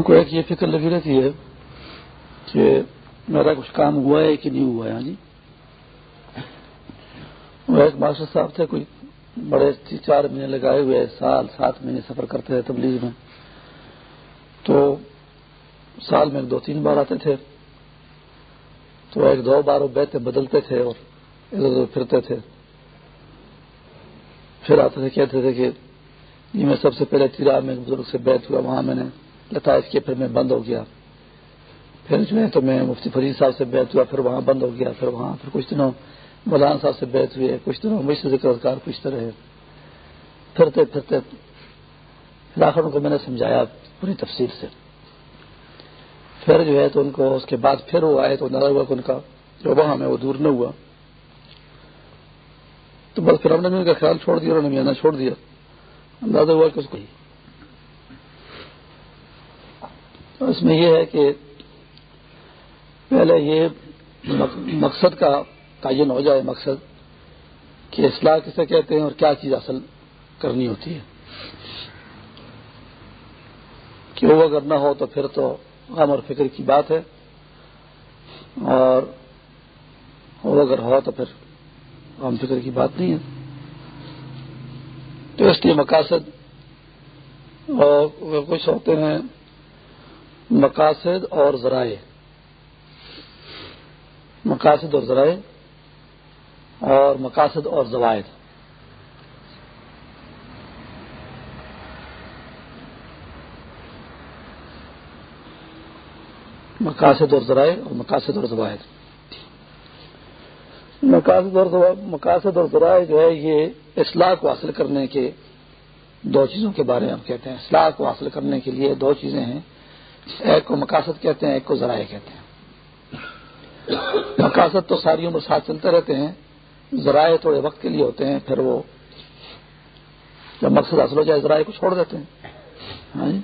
ان کو ایک یہ فکر لگی رہتی ہے کہ میرا کچھ کام ہوا ہے کہ نہیں ہوا ہے جی وہ ایک ماسٹر صاحب تھے، کوئی بڑے چار مہینے لگائے ہوئے، سال سات مہینے سفر کرتے تھے تبلیغ میں۔ تو سال میں دو تین بار آتے تھے۔ تو ایک دو بار وہ بیتے بدلتے تھے اور ادھر ادھر پھرتے تھے۔ پھر آتے تھے، کہتے تھے کہ یہ میں سب سے پہلے تیرا میں بزرگ سے بیت ہوا، وہاں میں نے لتاش کیا پھر میں بند ہو گیا۔ پھر جو ہے تو میں مفتی فرید صاحب سے بیت ہوا، پھر وہاں بند ہو گیا، پھر وہاں، پھر کچھ دنوں مولانا صاحب سے بیت ہوئے کچھ دنوں مجھ سے ذکر کار کچھ طرح پھرتے پھرتے پھر آخر ان کو میں نے سمجھایا پوری تفصیل سے۔ پھر جو ہے تو ان کو اس کے بعد پھر وہ آئے تو نظر ہوا کہ ان کا جو وہاں میں وہ دور نہ ہوا۔ تو بس پھر ہم نے ان کا خیال چھوڑ دیا، انہوں نے میاں چھوڑ دیا۔ اندازہ ہوا کہ اس کو اس میں یہ ہے کہ پہلے یہ مقصد کا تعین ہو جائے، مقصد کہ اصلاح کسے کہتے ہیں اور کیا چیز اصل کرنی ہوتی ہے۔ کہ وہ اگر نہ ہو تو پھر تو غم اور فکر کی بات ہے۔ اور وہ اگر ہو تو پھر غم فکر کی بات نہیں ہے۔ تو اس لیے مقاصد اور کچھ ہوتے ہیں مقاصد اور ذرائع۔ مقاصد اور ذرائع اور مقاصد اور زوائد مقاصد اور ذرائع اور مقاصد اور زوائد مقاصد اور مقاصد اور ذرائع جو ہے یہ اصلاح کو حاصل کرنے کے دو چیزوں کے بارے میں ہم کہتے ہیں۔ اصلاح کو حاصل کرنے کے لیے دو چیزیں ہیں۔ ایک کو مقاصد کہتے ہیں، ایک کو ذرائع کہتے ہیں۔ مقاصد تو ساری عمر ساتھ چلتے رہتے ہیں، ذرائع تھوڑے وقت کے لیے ہوتے ہیں، پھر وہ جب مقصد حاصل ہو جائے، ذرائع کو چھوڑ دیتے ہیں۔ ہاں جی؟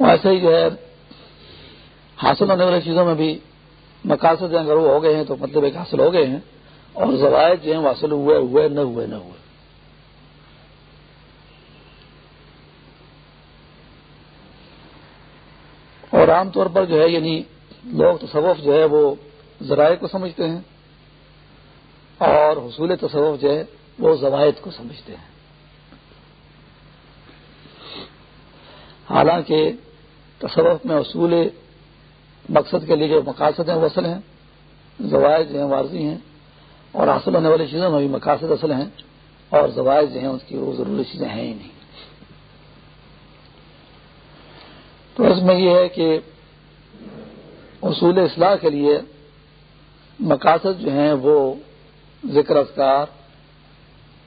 ایسے ہی جو ہے، حاصل ہونے والی چیزوں میں بھی مقاصد اگر وہ ہو گئے ہیں تو مطلب ایک حاصل ہو گئے ہیں، اور ذرائع جو ہیں وہ حاصل ہوئے ہوئے، نہ ہوئے نہ ہوئے۔ اور عام طور پر جو ہے یعنی لوگ تصوف جو ہے وہ ذرائع کو سمجھتے ہیں اور حصول تصوف جو ہے وہ زوائد کو سمجھتے ہیں۔ حالانکہ تصوف میں اصول مقصد کے لیے جو مقاصد ہیں وہ اصل ہیں، زوائد جو ہیں واضح ہیں، اور حاصل ہونے والی چیزوں میں بھی مقاصد اصل ہیں اور زوائد جو ہیں اس کی وہ ضروری چیزیں ہیں ہی نہیں۔ تو اس میں یہ ہے کہ اصول اصلاح کے لیے مقاصد جو ہیں وہ ذکر اذکار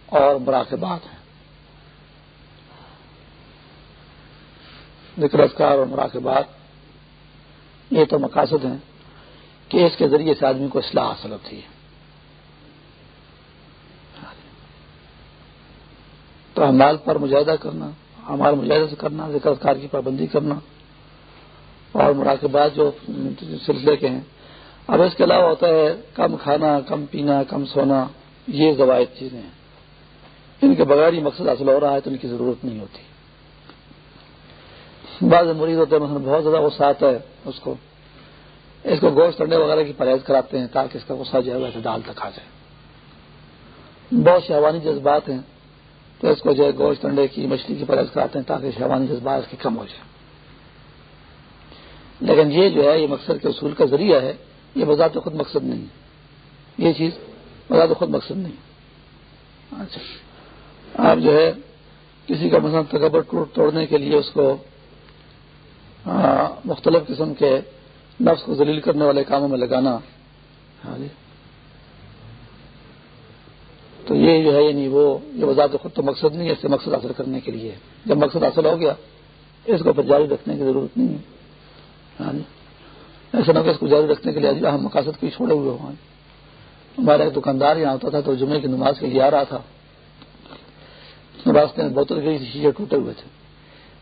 اور مراقبات ہیں۔ ذکر اذکار اور مراقبات، یہ تو مقاصد ہیں کہ اس کے ذریعے سے آدمی کو اصلاح حاصل ہوتی ہے۔ تو امال پر مجاہدہ کرنا ہمارا مجاہدہ سے کرنا، ذکر اذکار کی پابندی کرنا اور مراقبات جو سلسلے کے ہیں۔ اب اس کے علاوہ ہوتا ہے کم کھانا، کم پینا، کم سونا، یہ زوائد چیزیں ہیں۔ ان کے بغیر ہی مقصد حاصل ہو رہا ہے تو ان کی ضرورت نہیں ہوتی۔ بعض مریض ہوتے ہیں، مثلا بہت زیادہ غصہ آتا ہے اس کو۔ اس کو گوشت انڈے وغیرہ کی پرہیز کراتے ہیں تاکہ اس کا غصہ جو ہے ویسے دال تک آ جائے۔ بہت شہوانی جذبات ہیں تو اس کو جو ہے گوشت انڈے کی، مچھلی کی پرہیز کراتے ہیں تاکہ شہوانی جذبات اس کی کم ہو جائے لیکن یہ جو ہے، یہ مقصد کے اصول کا ذریعہ ہے، یہ بذات خود مقصد نہیں یہ چیز بذات خود مقصد نہیں اچھا۔ آپ جو ہے، کسی کا مثلا تکبر توڑنے کے لیے اس کو مختلف قسم کے نفس کو ذلیل کرنے والے کاموں میں لگانا۔ ہاں جی۔ تو یہ جو ہے یعنی وہ، یہ وضاحت خود تو مقصد نہیں ہے، اس سے مقصد حاصل کرنے کے لیے۔ جب مقصد حاصل ہو گیا، اس کو پھر جاری رکھنے کی ضرورت نہیں ہے۔ ایسا نہ کہ اس کو جاری رکھنے کے لیے ہم مقاصد کو چھوڑے ہوئے ہوں۔ ہمارا ایک دکاندار یہاں ہوتا تھا تو جمعے کی نماز کے لیے آ رہا تھا۔ راستے میں بوتل گئی شیشے ٹوٹے ہوئے تھے۔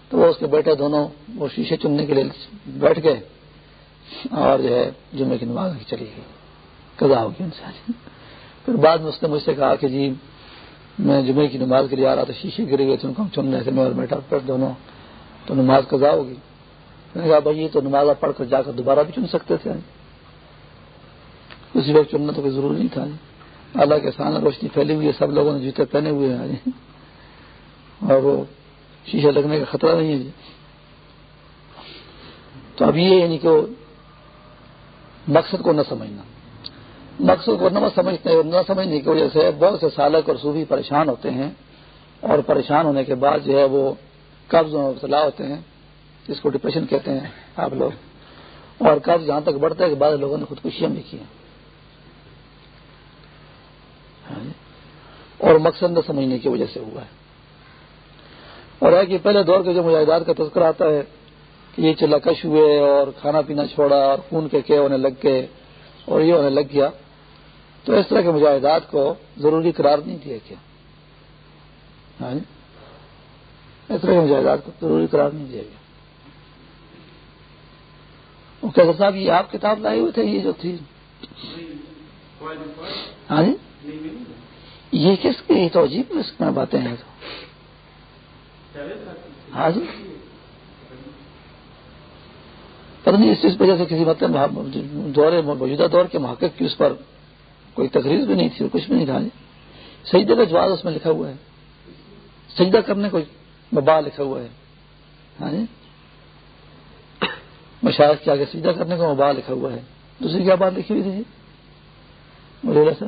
تو وہ اس کے بیٹے دونوں وہ شیشے چننے کے لیے بیٹھ گئے اور جو ہے جمعے کی نماز چلی گئی۔ قضا ہوگی ان سے۔ پھر بعد میں اس نے مجھ سے کہا کہ جی میں جمعے کی نماز کے لیے آ رہا تھا، شیشے گرے گئے تھے، ان کو ہم چن رہے تھے میں اور بیٹا پھر دونوں تو نماز قضا ہوگی نے کہا بھائی یہ تو نماز پڑھ کر جا کر دوبارہ بھی چن سکتے تھے۔ اسی وقت چننا تو کوئی ضروری نہیں تھا۔ اللہ کے سامنے روشنی پھیلی ہوئی ہے، سب لوگوں نے جوتے پہنے ہوئے ہیں۔ اور وہ شیشے لگنے کا خطرہ نہیں ہے جی۔ تو اب یہ یعنی کہ مقصد کو نہ سمجھنا۔ مقصد کو نہ سمجھتے نہ سمجھنے کی وجہ سے بہت سے سالک اور صوفی پریشان ہوتے ہیں۔ اور پریشان ہونے کے بعد جو ہے وہ قبض میں مبتلا ہوتے ہیں۔ جس کو ڈپریشن کہتے ہیں آپ لوگ۔ اور قبض جہاں تک بڑھتا ہے کہ بعض لوگوں نے خودکشیاں بھی کی ہیں۔ ہاں جی۔ اور مقصد نہ سمجھنے کی وجہ سے ہوا ہے۔ اور ہے کہ پہلے دور کے جو مجاہدات کا تذکر آتا ہے کہ یہ چلا کش ہوئے اور کھانا پینا چھوڑا اور خون کے کے ہونے لگ گئے اور یہ ہونے لگ گیا، تو اس طرح کے مجاہدات کو ضروری قرار نہیں دیا کیا ہاں جی؟ اس طرح کے مجاہدات کو ضروری قرار نہیں دیا گیا۔ کیسر صاحب یہ آپ کتاب لائے ہوئے تھے، یہ جو تھی۔ ہاں جی؟ یہ کس کی تو عجیب اس میں باتیں ہیں؟ تو ہاں جی؟ پتہ نہیں، اس وجہ سے کسی مطلب دور، موجودہ دور کے محقق کی اس پر کوئی تقریر بھی نہیں تھی اور کچھ بھی نہیں تھا ہاں جی؟ سجدے کا جواب اس میں لکھا ہوا ہے۔ سجدہ کرنے کو مبا لکھا ہوا ہے ہاں جی؟ مشاہد کے آگے سجدہ کرنے کو مبا لکھا ہوا ہے۔ دوسری کیا بات لکھی ہوئی تھی جی؟ مجھے سر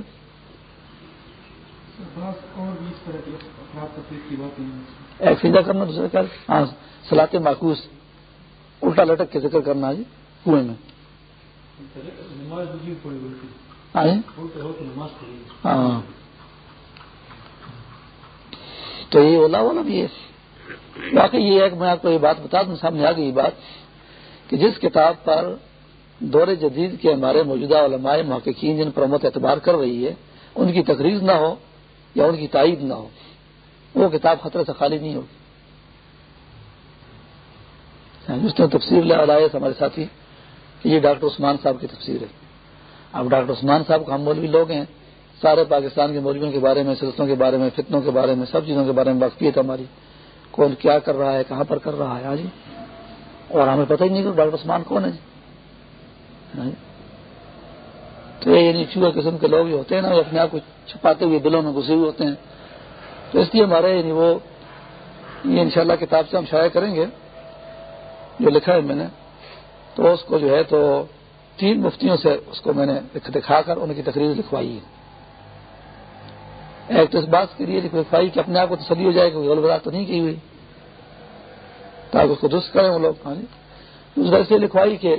ایک سیدھا کرنا دوسرا کیا؟ ہاں سلاتے ماکوس الٹا لٹک کے ذکر کرنا جی کنویں میں۔ ہاں, جی؟ ہاں۔ تو یہ اولا والا بھی ہے۔ باقی یہ ہے کہ میں آپ کو یہ بات بتا دوں سامنے آ گئی یہ بات۔ کہ جس کتاب پر دور جدید کے ہمارے موجودہ علماء محققین جن پر امت اعتبار کر رہی ہے، ان کی تقریر نہ ہو یا ان کی تائید نہ ہو، وہ کتاب خطرے سے خالی نہیں ہوگی۔ یعنی اس نے تفصیل لائے ہمارے ساتھی، کہ یہ ڈاکٹر عثمان صاحب کی تفسیر ہے۔ اب ڈاکٹر عثمان صاحب کو ہم مولوی لوگ ہیں، سارے پاکستان کے مولویوں کے بارے میں، سلسلوں کے بارے میں، فتنوں کے بارے میں، سب چیزوں کے بارے میں واقفیت ہماری، کون کیا کر رہا ہے، کہاں پر کر رہا ہے ہاں جی اور ہمیں پتہ ہی نہیں کہ ڈاکٹر عثمان کون ہے جی۔ تو یعنی چوہے قسم کے لوگ ہوتے ہیں نا، وہ اپنے آپ کو چھپاتے ہوئے دلوں میں گھسے ہوئے ہوتے ہیں۔ تو اس لیے ہمارے یعنی وہ، یہ انشاءاللہ کتاب سے ہم شائع کریں گے، جو لکھا ہے میں نے۔ تو اس کو جو ہے تو تین مفتیوں سے اس کو میں نے دکھا کر ان کی تقریر لکھوائی ہے۔ ایک تو اس بات کے لیے لکھوائی کہ اپنے آپ کو تسلی ہو جائے کہ غلط تو نہیں کی ہوئی۔ تاکہ اس کو درست کریں وہ لوگ ہاں جی۔ دوسرا اس لکھوائی کہ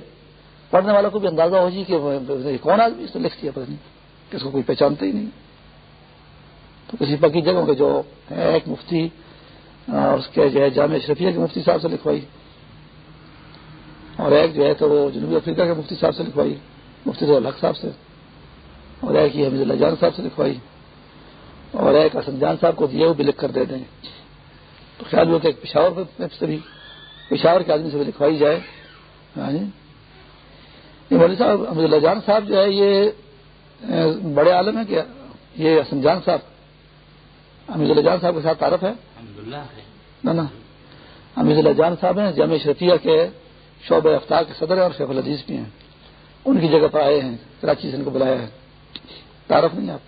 پڑھنے والوں کو بھی اندازہ ہو جی کہ کون آدمی اس نے لکھ دیا، پتہ نہیں۔ کہ اس کو کوئی پہچانتا ہی نہیں۔ تو کسی پکی جگہوں کے جو ہے ایک مفتی، اور اس کے جو ہے جامع اشرفیہ کے مفتی صاحب سے لکھوائی۔ اور ایک جو ہے تو وہ جنوبی افریقہ کے مفتی صاحب سے لکھوائی، مفتی الحق صاحب سے۔ اور ایک یہ حمید اللہ جان صاحب سے لکھوائی۔ اور ایک حسن جان صاحب کو دیا وہ بھی لکھ کر دے دیں۔ تو خیال ہوا کہ ایک پشاور سے بھی۔ پشاور کے آدمی سے بھی لکھوائی جائے۔ جی مولوی صاحب حمد اللہ جان صاحب جو ہے یہ بڑے عالم ہیں کیا یہ حسن جان صاحب۔ حمید اللہ جان صاحب کے ساتھ تعارف ہے۔ نا حمید اللہ جان صاحب ہیں جامع شرفیہ کے شعبہ افتار کے صدر ہیں اور شیخ العزیز بھی ہیں۔ ان کی جگہ پر آئے ہیں کراچی سے ان کو بلایا ہے۔ تعارف نہیں آپ؟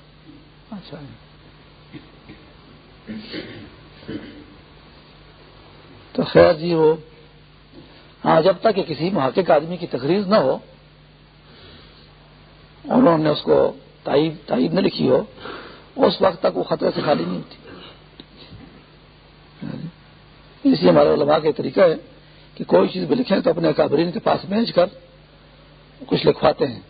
اچھا۔ تو خیر جی وہ ہاں جب تک کہ کسی محقق آدمی کی تقریر نہ ہو اور انہوں نے اس کو تائید نہ لکھی ہو، اس وقت تک وہ خطرے سے خالی نہیں ہوتی۔ اس لیے ہمارے علماء کا طریقہ ہے کہ کوئی چیز بھی لکھیں تو اپنے اکابرین کے پاس بھیج کر کچھ لکھواتے ہیں۔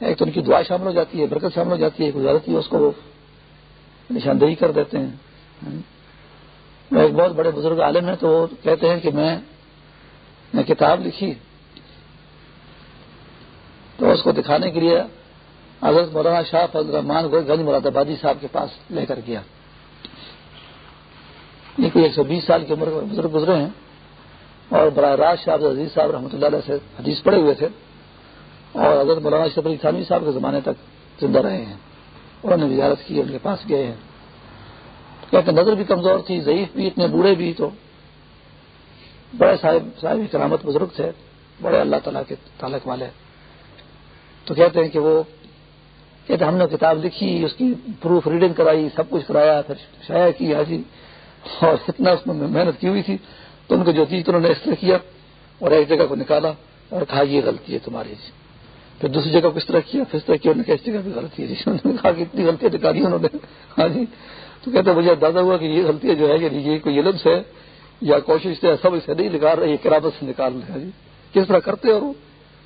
ایک تو ان کی دعا شامل ہو جاتی ہے، برکت شامل ہو جاتی ہے گزارتی ہے اس کو وہ نشاندہی کر دیتے ہیں۔ وہ ایک بہت بڑے بزرگ عالم ہیں تو وہ کہتے ہیں کہ میں نے کتاب لکھی تو اس کو دکھانے کے لیے حضرت مولانا شاہ فضل الرحمان گنج مراد آبادی صاحب کے پاس لے کر گیا۔ یہ کوئی ایک سو بیس سال کی عمر میں بزرگ گزرے ہیں اور براہ راست شاہ عزیز صاحب رحمۃ اللہ علیہ سے حدیث پڑے ہوئے تھے اور حضرت مولانا شف علی تھانوی صاحب کے زمانے تک زندہ رہے ہیں انہوں نے وزارت کی ان کے پاس گئے ہیں۔ کہتے نظر بھی کمزور تھی، ضعیف بھی، اتنے بوڑھے بھی تو بڑے صاحب صاحب کرامت بزرگ تھے، بڑے اللہ تعالیٰ کے تعلق والے۔ تو کہتے ہیں کہ وہ کہتے ہم نے کتاب لکھی، اس کی پروف ریڈنگ کرائی، سب کچھ کرایا، پھر شاید کی، حاجی۔ اور اتنا اس میں محنت کی ہوئی تھی تو ان کو جو چیز انہوں نے اس طرح کیا اور ایک جگہ کو نکالا اور کہا یہ غلطی ہے تمہاری۔ جی پھر دوسری جگہ کو اس طرح کیا، پھر اس طرح کیا، انہوں نے کہا اس جگہ بھی غلطی ہے۔ جی انہوں نے کہا کہ اتنی غلطیاں نکالی انہوں نے۔ ہاں جی۔ تو کہتے مجھے اندازہ ہوا کہ یہ غلطی جو ہے یعنی یہ کوئی علم سے یا کوشش سے سب اسے نہیں نکال رہے کرامت سے نکال رہے ہیں۔ جی کس طرح کرتے اور وہ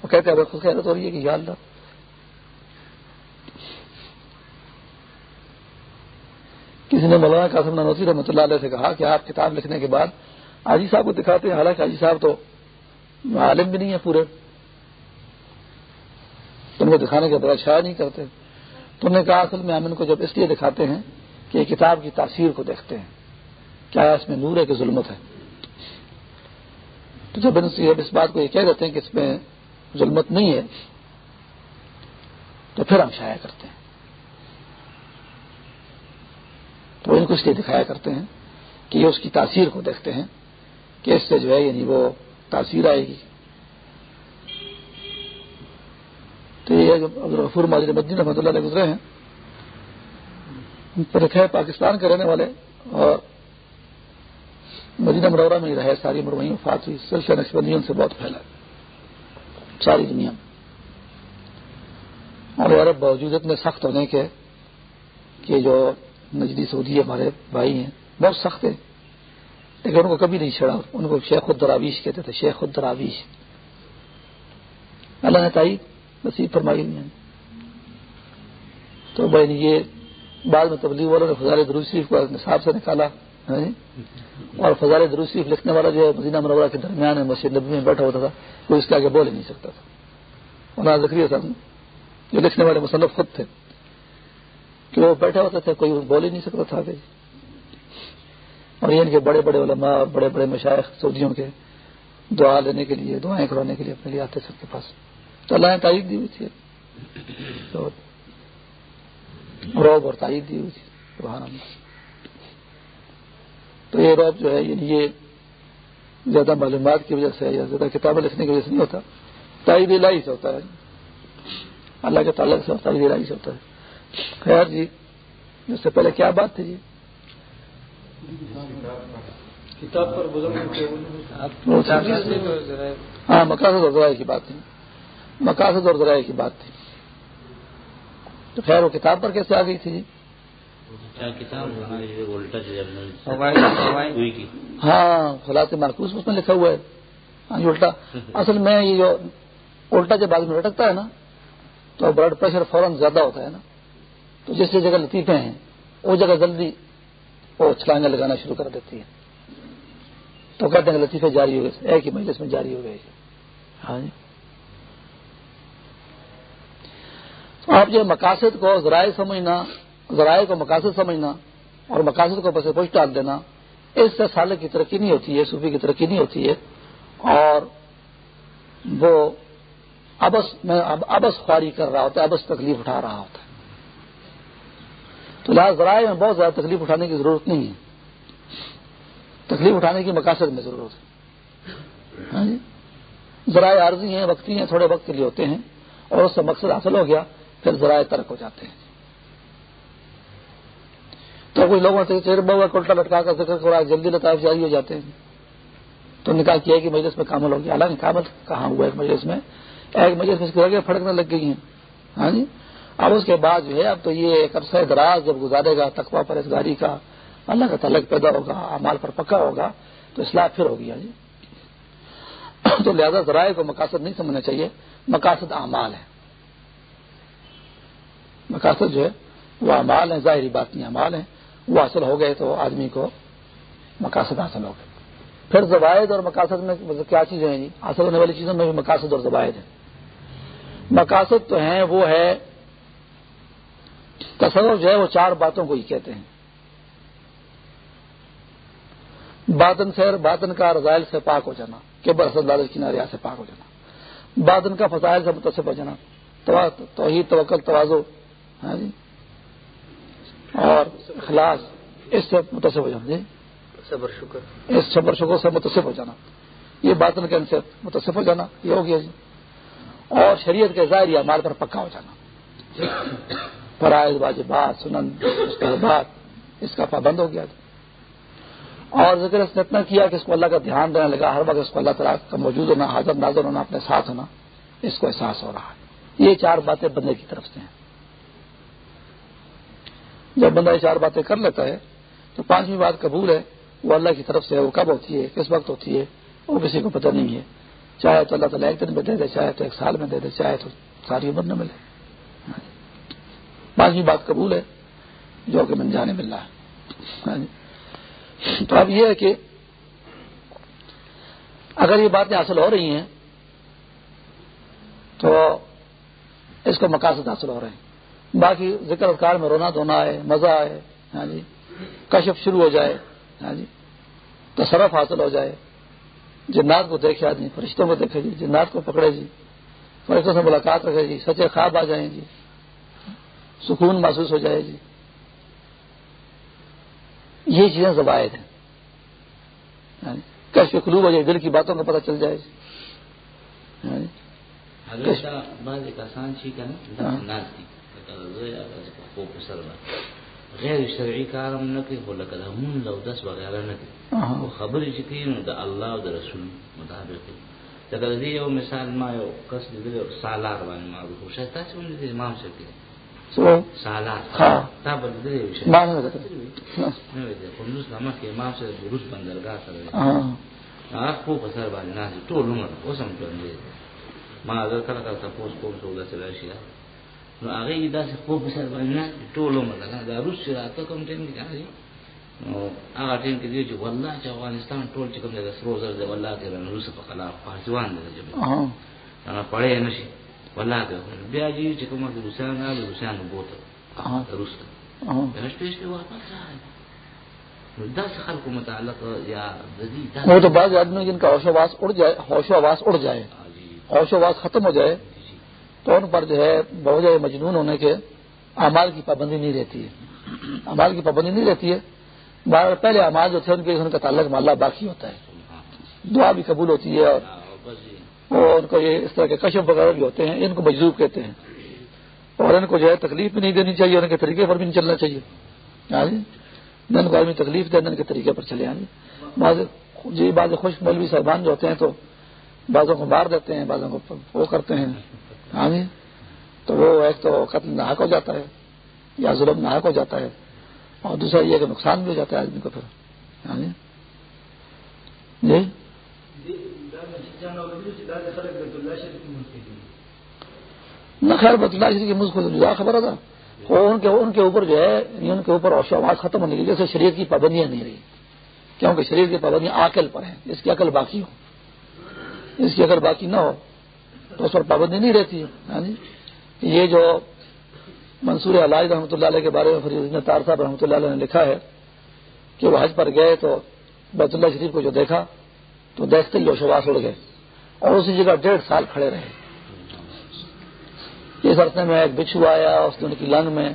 کہتے ہیں خود خیرت ہو رہی ہے کہ یا اللہ۔ کسی نے مولانا قاسم نانوسی رحمۃ اللہ علیہ سے کہا کہ آپ کتاب لکھنے کے بعد حاجی صاحب کو دکھاتے ہیں۔ حالانکہ حاجی صاحب تو عالم بھی نہیں ہے پورے۔ تم کو دکھانے کا بڑا شاع نہیں کرتے۔ تم نے کہا، اصل میں ہم ان کو جب اس لیے دکھاتے ہیں کہ کتاب کی تاثیر کو دیکھتے ہیں۔ کیا اس میں نور ہے کہ ظلمت ہے؟ تو جب اس بات کو یہ کہہ دیتے ہیں کہ اس میں ظلمت نہیں ہے، تو پھر ہم شائع کرتے ہیں۔ تو ان کو اس لیے دکھایا کرتے ہیں کہ یہ اس کی تاثیر کو دیکھتے ہیں کہ اس سے جو ہے یعنی وہ تاثیر آئے گی۔ تو یہ غفور ماجر مدین رحمۃ اللہ علیہ گزرے ہیں۔ پر ہے پاکستان کے رہنے والے اور مدینہ مرورہ میں ہی رہے، ساری عمر وہیں وفات ہوئی، سلسلہ نقشبندیوں سے بہت پھیلا۔ ساری دنیا۔ اور عرب باوجود اتنے سخت ہونے کے، کہ جو نجدی سعودی ہمارے بھائی ہیں، بہت سخت ہے لیکن ان کو کبھی نہیں چھڑا ان کو شیخ الدراویش کہتے تھے، شیخ الدراویش۔ اللہ نے تائی نصیب فرمائی نہیں تو بھائی یہ بعد میں تبلیغ والوں نے فضال دروشریف کو نصاب سے نکالا۔ ہاں جی؟ اور فضال دروشریف لکھنے والا جو ہے مدینہ مرورہ کے درمیان مسجد نبی میں بیٹھا ہوتا تھا، وہ اس کے آگے بول ہی نہیں سکتا تھا۔ مولانا ذکری صاحب، جو لکھنے والے مصنف خود تھے، کہ وہ بیٹھا ہوتا تھا، کوئی بول ہی نہیں سکتا تھا کہ اور یہ ان کے بڑے بڑے علماء، بڑے بڑے مشائق سعودیوں کے دعا لینے کے لیے، دعائیں کرانے کے لیے اپنے لیے آتے سب کے پاس۔ تو اللہ نے تعریف دی ہوئی تھی۔ روب اور تعریف دی ہوئی تھی، سبحان اللہ۔ تو یہ روب جو ہے یعنی یہ زیادہ معلومات کی وجہ سے یا زیادہ کتابیں لکھنے کی وجہ سے نہیں ہوتا تعید الہی سے ہوتا ہے۔ اللہ کے تعلق سے تعید الہی سے ہوتا ہے۔ خیر جی اس سے پہلے کیا بات تھی جی؟ کتاب پر ہاں مقاصد اور ذرائع کی بات تھی۔ مقاصد اور ذرائع کی بات تھی۔ تو خیر وہ کتاب پر کیسے آ گئی تھی جی؟ ہاں خلاط محفوظ اس میں لکھا ہوا ہے۔ ہاں الٹا۔ اصل میں یہ جو الٹا جب آدمی لٹکتا ہے نا تو بلڈ پریشر فوراً زیادہ ہوتا ہے نا۔ تو جس جگہ لطیفے ہیں وہ جگہ جلدی وہ چھلانگیں لگانا شروع کر دیتی ہے تو کہتے ہیں لطیفے جاری ہو گئے۔ ایک ہی مجلس میں جاری ہو گئے۔ ہاں جی۔ آپ جو مقاصد کو ذرائع سمجھنا ذرائع کو مقاصد سمجھنا اور مقاصد کو بس پوچھ ڈال دینا، اس سے سالک کی ترقی نہیں ہوتی ہے، صوفی کی ترقی نہیں ہوتی ہے۔ اور وہ ابس میں ابس خواری کر رہا ہوتا ہے ابس تکلیف اٹھا رہا ہوتا ہے۔ تو لہٰذا ذرائع میں بہت زیادہ تکلیف اٹھانے کی ضرورت نہیں ہے۔ تکلیف اٹھانے کی مقاصد میں ضرورت ہے۔ ہاں جی؟ ذرائع عارضی ہیں، وقتی ہیں، تھوڑے وقت کے لیے ہوتے ہیں اور اس سے مقصد حاصل ہو گیا، پھر ذرائع ترک ہو جاتے ہیں۔ تو کچھ لوگوں سے چہرے الٹا لٹکا کر ذکر کرا جلدی لطائف جاری ہو جاتے ہیں۔ تو نکاح کیا کہ مجلس میں کامل ہو گیا۔ حالانکہ کامل کہاں ہوا ایک مجلس میں؟ ایک مجلس میں اس پھڑکنے لگ گئی ہیں۔ ہاں جی؟ اب اس کے بعد جو ہے، اب تو یہ ایک عرصہ دراز جب گزارے گا تقوا پر اس گاڑی کا، اللہ کا تعلق پیدا ہوگا امال پر پکا ہوگا، تو اصلاح پھر ہوگی ہاں جی؟ تو لہذا ذرائع کو مقاصد نہیں سمجھنا چاہیے۔ مقاصد اعمال ہے مقاصد جو ہے، وہ امال ہیں، ظاہری بات نہیں امال ہیں۔ وہ حاصل ہو گئے تو آدمی کو مقاصد حاصل ہو گئے۔ پھر زبائد اور مقاصد میں کیا چیزیں ہیں جی؟ حاصل ہونے والی چیزوں میں بھی مقاصد اور زبائد ہیں۔ مقاصد تو ہیں، وہ ہے تصور جو ہے وہ چار باتوں کو ہی کہتے ہیں۔ بادن سے بادن کا رضائل سے پاک ہو جانا کہ برسد لالچ کی ناریا سے پاک ہو جانا۔ بادن کا فضائل سے متصف ہو جانا۔ توحید، توکل، توازو۔ ہاں جی؟ اور خلاص اس سے متصف ہو جانا جی؟ صبر شکر۔ اس صبر شکر سے متصف ہو جانا۔ یہ باطن کے سے متصف ہو جانا یہ ہو گیا جی۔ اور شریعت کے ظاہر مال پر پکا ہو جانا۔ فرائض واجبات سنن اس بعد اس کا پابند ہو گیا جی۔ اور ذکر اس نے اتنا کیا کہ اس کو اللہ کا دھیان دینے لگا ہر وقت اس کو اللہ تعالیٰ کا موجود ہونا حاضر نازر ہونا اپنے ساتھ ہونا اس کو احساس ہو رہا ہے۔ یہ چار باتیں بندے کی طرف سے ہیں۔ جب بندہ یہ چار باتیں کر لیتا ہے، تو پانچویں بات قبول ہے، وہ اللہ کی طرف سے ہے، وہ کب ہوتی ہے، کس وقت ہوتی ہے، وہ کسی کو پتہ نہیں ہے۔ چاہے تو اللہ تعالیٰ ایک دن میں دے دے، چاہے تو ایک سال میں دے دے، چاہے تو ساری عمر نہ ملے۔ ہاں جی۔ پانچویں بات قبول ہے، جو کہ من جانے مل رہا ہے جی۔ تو اب یہ ہے کہ اگر یہ باتیں حاصل ہو رہی ہیں، تو اس کو مقاصد حاصل ہو رہے ہیں۔ باقی ذکر اذکار میں رونا دھونا ہے مزہ ہے ہاں جی کشف شروع ہو جائے ہاں جی تصرف حاصل ہو جائے۔ جنات کو دیکھے آدمی فرشتوں کو دیکھے جی جنات کو پکڑے جی فرشتوں سے ملاقات رکھے جی سچے خواب آ جائیں جی سکون محسوس ہو جائے جی۔ یہ چیزیں زبائد ہیں۔ ہاں جی؟ کیش قلوب ہو جائے دل کی باتوں کا پتہ چل جائے جی۔ ہاں جی؟ غیر شرعي کارم نه کوي خو لکه د مون لو دس وغیرہ نه کوي. او خبرې چې کوي نو د الله او د رسول مطابق لکه د دې یو مثال ما یو کس دې سالار باندې ما خو شاید تاسو هم دې امام شه کې. سالار. تا بل دې یو ما نه نو دې کوم نو سلام کې امام شه د روس بندرګاه سره هغه خو په سر باندې نه ټول عمر اوسم ټول ما اگر کله کله تاسو کوم څه ولته شي نو هغه دا څه خو په سر باندې ټول عمر دا دا روس راته کوم ټیم کې راځي نو هغه ټیم کې دی چې والله چې افغانستان ټول چې کوم د سرو زر دی والله کې د روس په خلاف پاسوان دی چې هغه پړې نشي والله کې بیا چې کوم د روسانو نه روسان بوته روس ته. هغه شپې شپې واپس راځي دا خلق متعلق یا وہ تو بعض آدمی جن کا ہوش و آواز اڑ جائے ہوش و آواز اڑ جائے ہوش و آواز ختم ہو جائے تو ان پر جو ہے بہت مجنون ہونے کے اعمال کی پابندی نہیں رہتی ہے۔ امال کی پابندی نہیں رہتی ہے۔ پہلے امال جو تھے ان کے ان کا تعلق ماللہ باقی ہوتا ہے۔ دعا بھی قبول ہوتی ہے اور ان کو یہ اس طرح کے کشم وغیرہ بھی ہوتے ہیں ان کو مجذوب کہتے ہیں۔ اور ان کو جو ہے تکلیف بھی نہیں دینی چاہیے، ان کے طریقے پر بھی نہیں چلنا چاہیے۔ ہاں جی؟ کو آدمی تکلیف دے ان کے طریقے پر چلے۔ آئیں بعض جی بعض خوش مولوی صاحبان جو ہوتے ہیں تو بعضوں کو مار دیتے ہیں، بعضوں کو وہ کرتے ہیں۔ ہاں جی؟ تو وہ ایک تو قتل ناحق ہو جاتا ہے، یا ظلم ناحق ہو جاتا ہے، اور دوسرا یہ کہ نقصان بھی ہو جاتا ہے آدمی کو پھر۔ ہاں جی؟ جی؟ نہ خیر بت شریف کی مجھ کو خبر تھا ان کے ان کے اوپر جو ہے، ان کے اوپر اوشو آواز ختم ہونے کی جیسے شریر کی پابندیاں نہیں رہی۔ کیونکہ شریر کی پابندیاں عقل پر ہیں، اس کی عقل باقی ہو۔ اس کی عقل باقی نہ ہو۔ تو اس پر پابندی نہیں رہتی ہاں جی؟ یہ جو منصور علاج رحمۃ اللہ علیہ کے بارے میں فرید تار صاحب رحمۃ اللہ علیہ نے لکھا ہے کہ وہ حج پر گئے تو بیت اللہ شریف کو جو دیکھا تو دیکھتے ہی شواس اڑ گئے اور اسی جگہ ڈیڑھ سال کھڑے رہے۔ اس عرصے میں ایک بچھو آیا، اس نے ان کی لنگ میں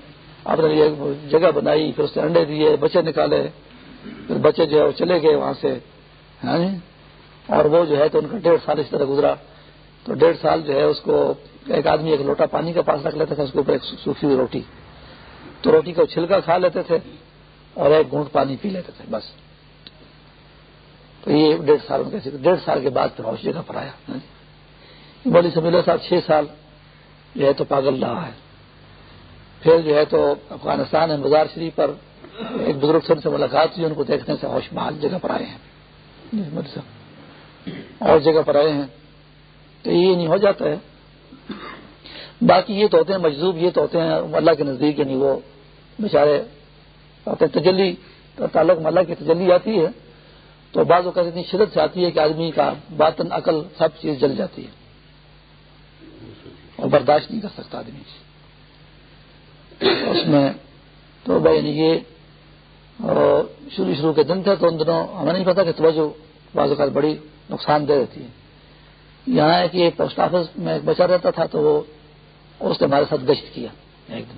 آپ نے جگہ بنائی، پھر اس نے انڈے دیے، بچے نکالے، پھر بچے جو ہے وہ چلے گئے وہاں سے۔ ہاں جی؟ اور وہ جو ہے تو ان کا ڈیڑھ سال اس طرح گزرا۔ تو ڈیڑھ سال جو ہے اس کو ایک آدمی ایک لوٹا پانی کے پاس رکھ لیتا تھا اس کے اوپر ایک سوکھی ہوئی روٹی۔ تو روٹی کا چھلکا کھا لیتے تھے اور ایک گھونٹ پانی پی لیتے تھے، بس۔ تو یہ ڈیڑھ سال میں کیسے ڈیڑھ سال کے بعد پھر جگہ پر آیا۔ ہاں جی۔ بولی سمیلا صاحب، چھ سال جو ہے تو پاگل رہا ہے۔ پھر جو ہے تو افغانستان ہے مزار شریف پر ایک بزرگ سن سے ملاقات ہوئی، ان کو دیکھنے سے ہوش محال جگہ پر آئے ہیں۔ جی، اور جگہ پر آئے ہیں۔ تو یہ نہیں ہو جاتا ہے۔ باقی یہ تو ہوتے ہیں مجذوب، یہ تو ہوتے ہیں اللہ کے نزدیک یعنی وہ بےچارے تجلی، تعلق اللہ کی تجلی آتی ہے تو بعض اوقات اتنی شدت سے آتی ہے کہ آدمی کا باطن، عقل، سب چیز جل جاتی ہے۔ اور برداشت نہیں کر سکتا آدمی۔ اس میں تو بھائی یعنی یہ شروع شروع کے دن تھے تو ان دنوں ہمیں نہیں پتا کہ توجہ بعض اوقات بڑی نقصان دہ رہتی ہے۔ یہاں ہے کہ پوسٹ آفس میں ایک بچہ رہتا تھا تو وہ اس نے ہمارے ساتھ گشت کیا ایک دن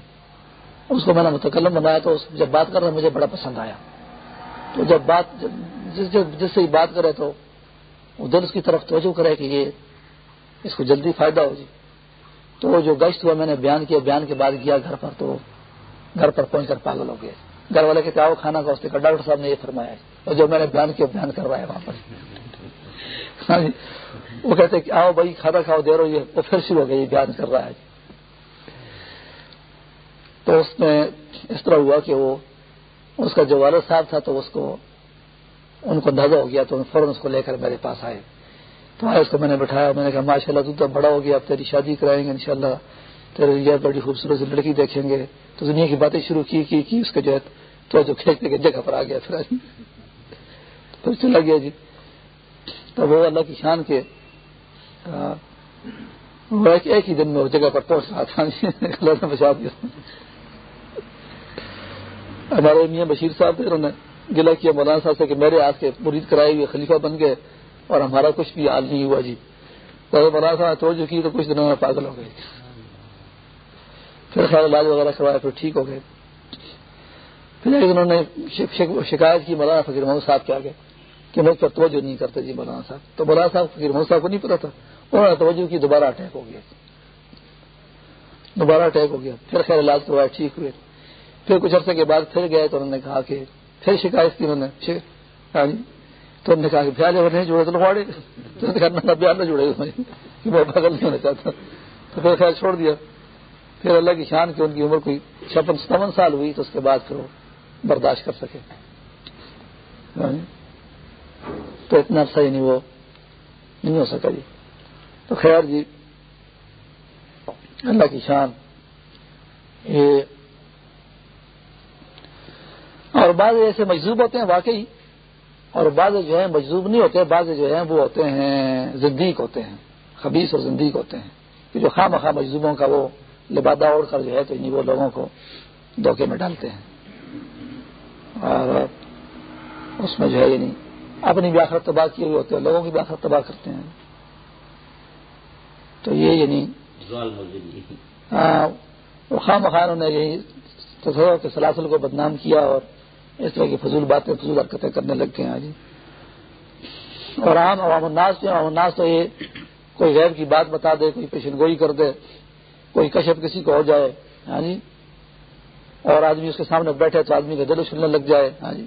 اس کو میں نے متکلم بنایا تو جب بات کر رہا مجھے بڑا پسند آیا۔ تو جب بات جس جس سے بات کرے تو وہ دل اس کی طرف توجہ کرے کہ یہ اس کو جلدی فائدہ ہو جی۔ تو جو گشت ہوا میں نے بیان کیا، بیان کے بعد گیا گھر پر تو گھر پر پہنچ کر پاگل ہو گئے گھر والے کہتے آؤ کھانا کا اس کا ڈاکٹر صاحب نے یہ فرمایا اور جو میں نے بیان کیا، بیان کر رہا ہے وہاں پر۔ ہاں، وہ کہتے کہ آؤ بھائی کھانا کھاؤ دے رہو یہ وہ پھر شروع ہو گیا یہ بیان کر رہا ہے۔ تو اس میں اس طرح ہوا کہ وہ اس کا جو والد صاحب تھا تو اس کو ان کو اندازہ ہو گیا تو فوراً اس کو لے کر میرے پاس آئے۔ تو آئے اس کو میں نے بٹھایا میں نے کہا ماشاء اللہ تو تو بڑا ہو گیا اب تیری شادی کرائیں گے انشاءاللہ۔ تیرے لیے بڑی خوبصورت سی لڑکی دیکھیں گے۔ تو دنیا کی باتیں شروع کی کی, کی اس کے جو ہے تو جو کھینچنے کی جگہ پر آ گیا پھر۔ چلا گیا جی۔ تو وہ اللہ کی شان کے ایک ہی دن میں جگہ پر پہنچ رہا تھا۔ اللہ نے بچا دیا۔ ہمارے میاں بشیر صاحب تھے، انہوں نے گلا کیا، مولانا صاحب سے کہ میرے آج کے مرید کرائے ہوئے خلیفہ بن گئے اور ہمارا کچھ بھی حال نہیں ہوا جی۔ تو مولانا صاحب توجہ کی تو کچھ دنوں میں پاگل ہو گئے۔ پھر خیر علاج وغیرہ کروایا، پھر ٹھیک ہو گئے۔ پھر ایک انہوں نے شکایت کی، مولانا فقیر محمد صاحب کے آگے۔ کہ مجھ پر توجہ نہیں کرتے جی مولانا صاحب۔ تو مولانا صاحب فقیر محمد صاحب کو نہیں پتا تھا۔ انہوں نے توجہ کی، دوبارہ اٹیک ہو گیا۔ دوبارہ اٹیک ہو گیا۔ پھر خیر علاج کروایا ٹھیک ہوئے۔ پھر کچھ عرصے کے بعد پھر گئے تو انہوں نے کہا کہ پھر شکایت کی انہوں نے۔ ہاں جی۔ تو انہوں نے کہا کہ بیال نہیں جڑے تو لگواڑے تو کہا، نہ جڑے کہ میں بغل نہیں ہونا چاہتا۔ تو پھر خیر چھوڑ دیا۔ پھر اللہ کی شان کی ان کی عمر کوئی چھپن ستون سال ہوئی تو اس کے بعد پھر وہ برداشت کر سکے۔ ہاں جی۔ تو اتنا عرصہ ہی نہیں، وہ نہیں ہو سکا جی۔ تو خیر جی اللہ کی شان۔ یہ اور بعض ایسے مجذوب ہوتے ہیں واقعی، اور بعض جو ہے مجذوب نہیں ہوتے، بعض جو ہیں وہ ہوتے ہیں زندیق ہوتے ہیں خبیص اور زندیق ہوتے ہیں۔ کہ جو خواہ مخواہ مجذوبوں کا وہ لبادہ اوڑھ کر جو ہے تو وہ لوگوں کو دھوکے میں ڈالتے ہیں۔ اور اس میں جو ہے یعنی اپنی بھی آخرت تباہ کیے ہوئے ہوتے ہیں لوگوں کی بھی آخرت تباہ کرتے ہیں۔ تو یہ یعنی ہاں خواہ مخواہ انہوں نے یہی تصور کے سلاسل کو بدنام کیا اور اس طرح کی فضول باتیں فضول حرکتیں کرنے لگ گئے ہیں۔ جی اور عام عوام الناس جو عوام الناس تو یہ کوئی غیر کی بات بتا دے کوئی پیشن گوئی کر دے کوئی کشپ کسی کو ہو جائے۔ ہاں جی اور آدمی اس کے سامنے بیٹھے تو آدمی کا دل اچھلنے لگ جائے۔ ہاں جی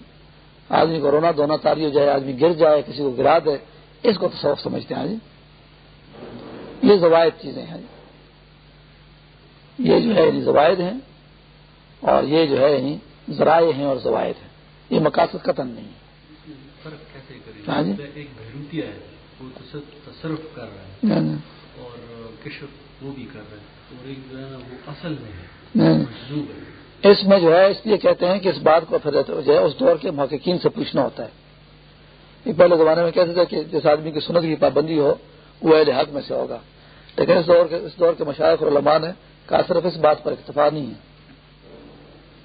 آدمی کو رونا دھونا تاری ہو جائے آدمی گر جائے کسی کو گرا دے اس کو تو سوف سمجھتے ہیں ہاں جی۔ یہ زوائد چیزیں ہیں۔ یہ جو ہے زوائد ہیں اور یہ جو ہے یعنی ذرائع ہیں اور زوائد ہیں۔ یہ مقاصد قتل نہیں ہے ہاں جی؟ تصرف کر رہا ہے۔ اور کشف وہ بھی کر رہا ہے۔ وہ اصل میں ہے۔ اس میں جو ہے، اس لیے کہتے ہیں کہ اس بات کو پھر جو ہے، اس دور کے محققین سے پوچھنا ہوتا ہے۔ یہ پہلے زمانے میں کہتے تھے کہ جس آدمی کی سنت کی پابندی ہو، وہ اہل حق میں سے ہوگا۔ لیکن اس دور کے، اس دور کے مشاعر اور علماء نے کہا، صرف اس بات پر اکتفا نہیں ہے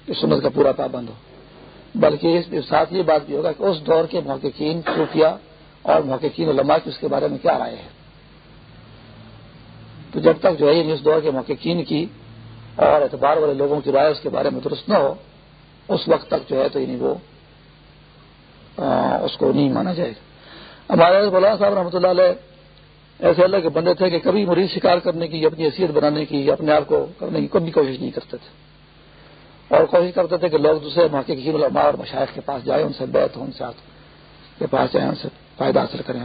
کہ سنت کا پورا پابند ہو۔ بلکہ اس ساتھ یہ بات بھی ہوگا کہ اس دور کے محققین صوفیہ اور محققین علماء کی اس کے بارے میں کیا رائے ہے۔ تو جب تک جو ہے یعنی اس دور کے محققین کی اور اعتبار والے لوگوں کی رائے اس کے بارے میں درست نہ ہو، اس وقت تک جو ہے تو یعنی وہ اس کو نہیں مانا جائے گا۔ ہمارے مولانا صاحب رحمۃ اللہ علیہ ایسے اللہ کے بندے تھے کہ کبھی مریض شکار کرنے کی، اپنی حیثیت بنانے کی، اپنے آپ کو کرنے کی کبھی کوشش نہیں کرتے تھے۔ اور کوشش کرتے تھے کہ لوگ دوسرے موقع کی علماء اور مشاہد کے پاس جائیں، ان سے بیت ہوں، ان سے کے پاس جائیں، ان سے فائدہ حاصل کریں۔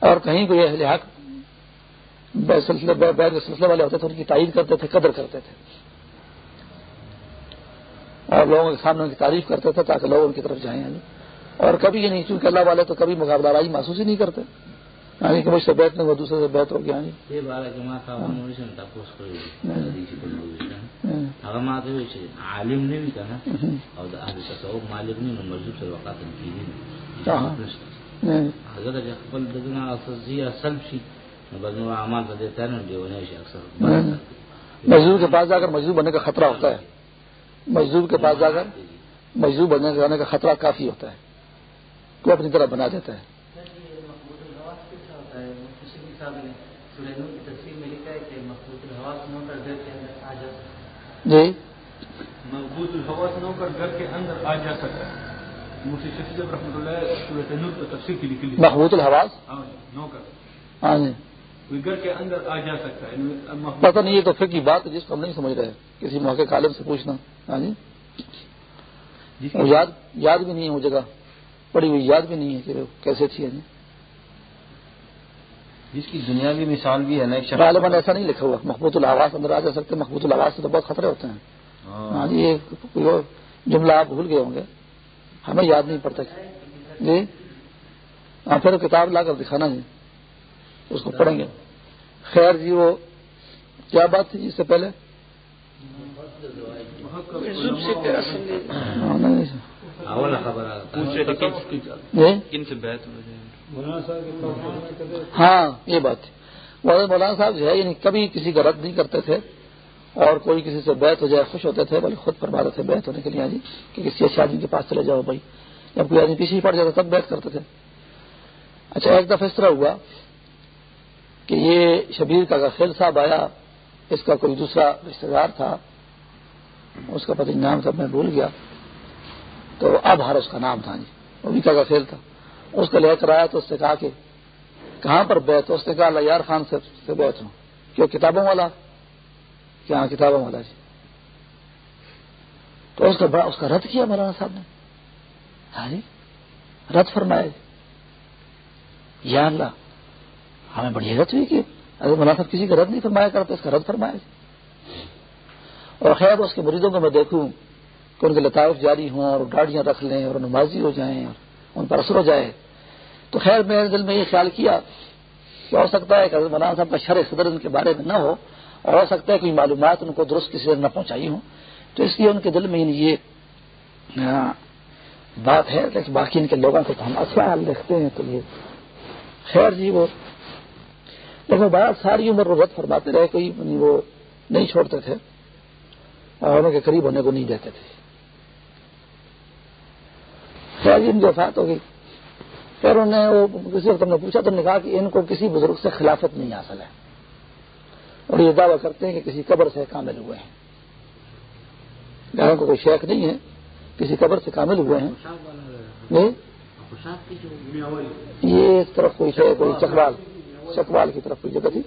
اور کہیں کوئی اہل حق سلسلے والے ہوتے تھے ان کی تعریف کرتے تھے قدر کرتے تھے۔ اور لوگوں کے سامنے ان کی تعریف کرتے تھے تاکہ لوگ ان کی طرف جائیں۔ اور کبھی یہ نہیں چونکہ اللہ والے تو کبھی مقابلہ رائی محسوس ہی نہیں کرتے۔ یعنی کہ مجھ سے بیت نہیں ہوا دوسرے سے بیت ہو گیا ما ته وی چې عالم نه وي کنه او د اهل تصوف مالک نه نو مجذوب سره وقات کیږي هغه د خپل دغه اساسي اصل شي نو نو اکثر۔ مجذوب کے پاس جا کر مجذوب بننے کا خطرہ ہوتا ہے۔ مجذوب کے پاس جا کر مجذوب بننے جانے کا خطرہ کافی ہوتا ہے۔ تو اپنی طرح بنا دیتا ہے۔ جی۔ مضبوط الحواس نہ ہو کر گھر کے اندر آ جا سکتا ہے۔ محبوط الحواس؟ ہاں جی۔ گھر کے اندر آ جا سکتا ہے پتہ نہیں یہ تو فکر کی بات ہے جس کو ہم نہیں سمجھ رہے۔ کسی موقع عالم سے پوچھنا۔ ہاں جی؟ یاد یاد بھی نہیں ہے وہ جگہ۔ پڑی ہوئی یاد بھی نہیں ہے کہ کیسے تھی ہے جی جس کی دنیا کی مثال بھی ہے نا غالباً ایسا نہیں لکھا ہوا محبوط الحواس اندر آ جا سکتے محبوط الحواس سے تو بہت خطرے ہوتے ہیں۔ ہاں, ہاں جی یہ جملہ آپ بھول گئے ہوں گے۔ ہمیں یاد نہیں پڑتا۔ جی؟ ہاں پھر کتاب لا کر دکھانا جی۔ اس کو پڑھیں گے۔ خیر جی وہ کیا بات تھی جی اس سے پہلے؟ ہاں،, ہاں یہ بات تھی۔ مولانا صاحب جو ہے یعنی کبھی کسی کا رد نہیں کرتے تھے اور کوئی کسی سے بیت ہو جائے، خوش ہوتے تھے، بلکہ خود فرما رہے تھے بیت ہونے کے لیے۔ ہاں جی کہ کسی اچھے آدمی کے پاس چلے جاؤ بھائی۔ جب کوئی آدمی پیچھے پڑ جاتا تب بیت کرتے تھے۔ اچھا ایک دفعہ اس طرح ہوا۔ کہ یہ شبیر کا خیل صاحب آیا، اس کا کوئی دوسرا رشتے دار تھا، اس کا پتہ نام تھا میں بھول گیا۔ تو اب ہر اس کا نام تھا جی وہ کا خیل تھا۔ اس کو لے کر آیا تو اس نے کہا کہ کہاں پر بیت؟ اس نے کہا اللہ یار خان سے بیت ہوں۔ کیوں کتابوں والا؟ کیا کتابوں والا جی؟ تو اس کا بڑا اس کا رد کیا مولانا صاحب نے؟ ہاں جی رد فرمائے جی۔ یا اللہ ہمیں بڑی حیرت ہوئی کہ اگر مولانا صاحب کسی کا رد نہیں فرمایا کرتے اس کا رد فرمایا جی اور خیر، اس کے مریضوں کو میں دیکھوں کہ ان کے لطائف جاری ہوں اور گاڑیاں رکھ لیں اور نمازی ہو جائیں اور ان پر اثر ہو جائے۔ تو خیر، میرے دل میں یہ خیال کیا کہ ہو سکتا ہے کہ مولانا صاحب کا شرح صدر ان کے بارے میں نہ ہو اور ہو سکتا ہے کوئی معلومات ان کو درست کسی نہ پہنچائی ہوں۔ تو اس لیے ان کے دل میں یہ بات ہے۔ کہ باقی ان کے لوگوں کو ہم اچھا حال دیکھتے ہیں تو یہ خیر جی وہ لیکن بات ساری عمر رد فرماتے رہے کوئی وہ نہیں چھوڑتے تھے اور ان کے قریب ہونے کو نہیں دیتے تھے۔ ان کی وفات ہو گئی۔ پھر انہوں نے وہ کسی وقت ہم نے پوچھا تو نے کہا کہ ان کو کسی بزرگ سے خلافت نہیں حاصل ہے۔ اور یہ دعویٰ کرتے ہیں کہ کسی قبر سے کامل ہوئے ہیں۔ گھروں کو کوئی شیخ نہیں ہے کسی قبر سے کامل ہوئے ہیں۔ یہ اس طرف کوئی شیخ کوئی چکرال۔ چکوال کی طرف کوئی جگہ تھی؟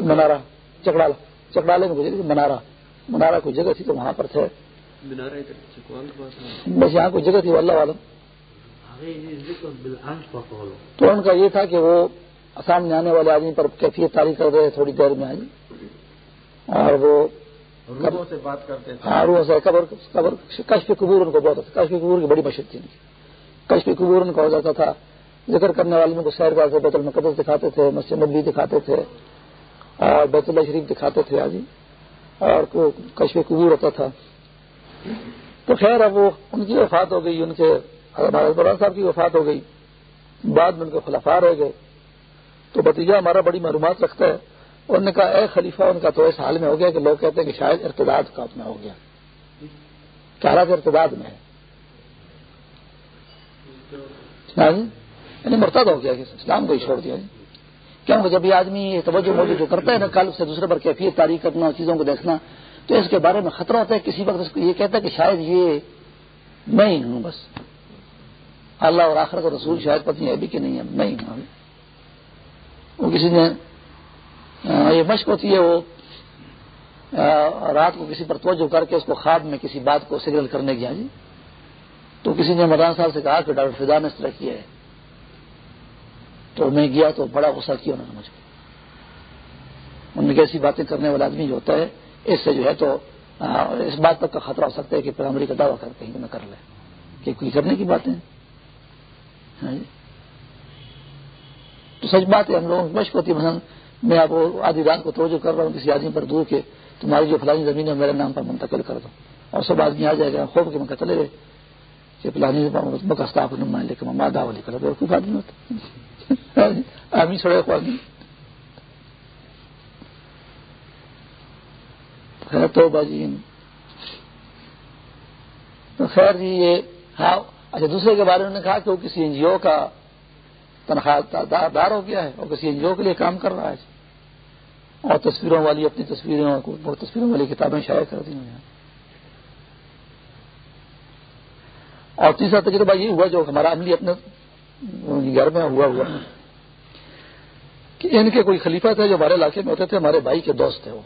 منارا چکڑال چکڑالے میں گزری منارا منارا کوئی جگہ تھی تو وہاں پر تھے۔ بس یہاں کوئی جگہ تھی اللہ عالم تو ان کا یہ تھا کہ وہ سامنے آنے والے آدمی پر کیفیت تاریخ کر رہے تھوڑی دیر میں آئی اور وہ سے بات کرتے ہاں روح سے قبر قبر کشف قبور ان کو بہت کشف قبور کی بڑی مشہور تھی کشف قبور ان کو ہو جاتا تھا۔ ذکر کرنے والے کو سیر کر بیت المقدس دکھاتے تھے، مسجد نبی دکھاتے تھے اور بیت اللہ شریف دکھاتے تھے آجی اور کشف قبور ہوتا تھا۔ تو خیر، اب وہ ان کی وفات ہو گئی، ان کے بران صاحب کی وفات ہو گئی۔ بعد میں ان کے خلافا رہ گئے۔ تو بتیجا ہمارا بڑی معلومات رکھتا ہے۔ انہوں نے کہا، اے خلیفہ، ان کا تو اس حال میں ہو گیا کہ لوگ کہتے ہیں کہ شاید ارتداد کا اپنا ہو گیا۔ کیا رہا ارتداد میں ہے؟ ہاں جی؟ یعنی مرتد ہو گیا کہ اسلام کو ہی چھوڑ دیا جی کیونکہ جب یہ آدمی یہ توجہ موجود جو کرتا ہے نا، کل سے دوسرے پر کیفیت، تاریخ کرنا چیزوں کو دیکھنا، تو اس کے بارے میں خطرہ ہوتا ہے، کسی وقت اس کو یہ کہتا ہے کہ شاید یہ میں ہی ہوں بس۔ اللہ اور آخر کا رسول شاید پتنی ہے بھی کہ نہیں ہے، میں ہی ہوں۔ وہ کسی نے یہ مشق ہوتی ہے، وہ رات کو کسی پر توجہ کر کے اس کو خواب میں کسی بات کو سگنل کرنے گیا جی تو کسی نے مدان صاحب سے کہا کہ ڈاکٹر فضا نے اس طرح کیا ہے۔ تو میں گیا تو بڑا غصہ کیا انہوں نے مجھ کو ان ایسی باتیں کرنے والا آدمی جو ہوتا ہے، اس سے جو ہے تو اس بات تک کا خطرہ ہو سکتا ہے کہ پرائمری کا دعویٰ کرتے ہیں کہ میں کر لیں۔ کہ کوئی کرنے کی باتیں۔ ہاں جی۔ تو سچ بات ہے، ہم لوگوں کی مشق ہوتی ہے، مثلاً میں آپ آدھی رات کو توجہ کر رہا ہوں، کسی آدمی پر دور کے تمہاری جو فلانی زمین ہے، میرے نام پر منتقل کر دو۔ اور سب آدمی آ جائے گا خوب کے میں چلے گئے کہ فلانی بکستاف مان لے کے میں والی کر دو ہوتا۔ آدمی چھوڑے کو خیر تو باجی تو خیر جی یہ ہاں اچھا دوسرے کے بارے میں نے کہا کہ وہ کسی این جی او کا تنخواہ دار ہو گیا ہے اور کسی این جی او کے لیے کام کر رہا ہے اور تصویروں والی اپنی تصویروں کو تصویروں والی کتابیں شائع کر دی ہیں۔ اور تیسرا تجربہ یہ ہوا جو ہمارا عملی اپنے گھر میں ہوا ہوا۔ یعنی کہ ان کے کوئی خلیفہ تھے جو ہمارے علاقے میں ہوتے تھے، ہمارے بھائی کے دوست تھے وہ۔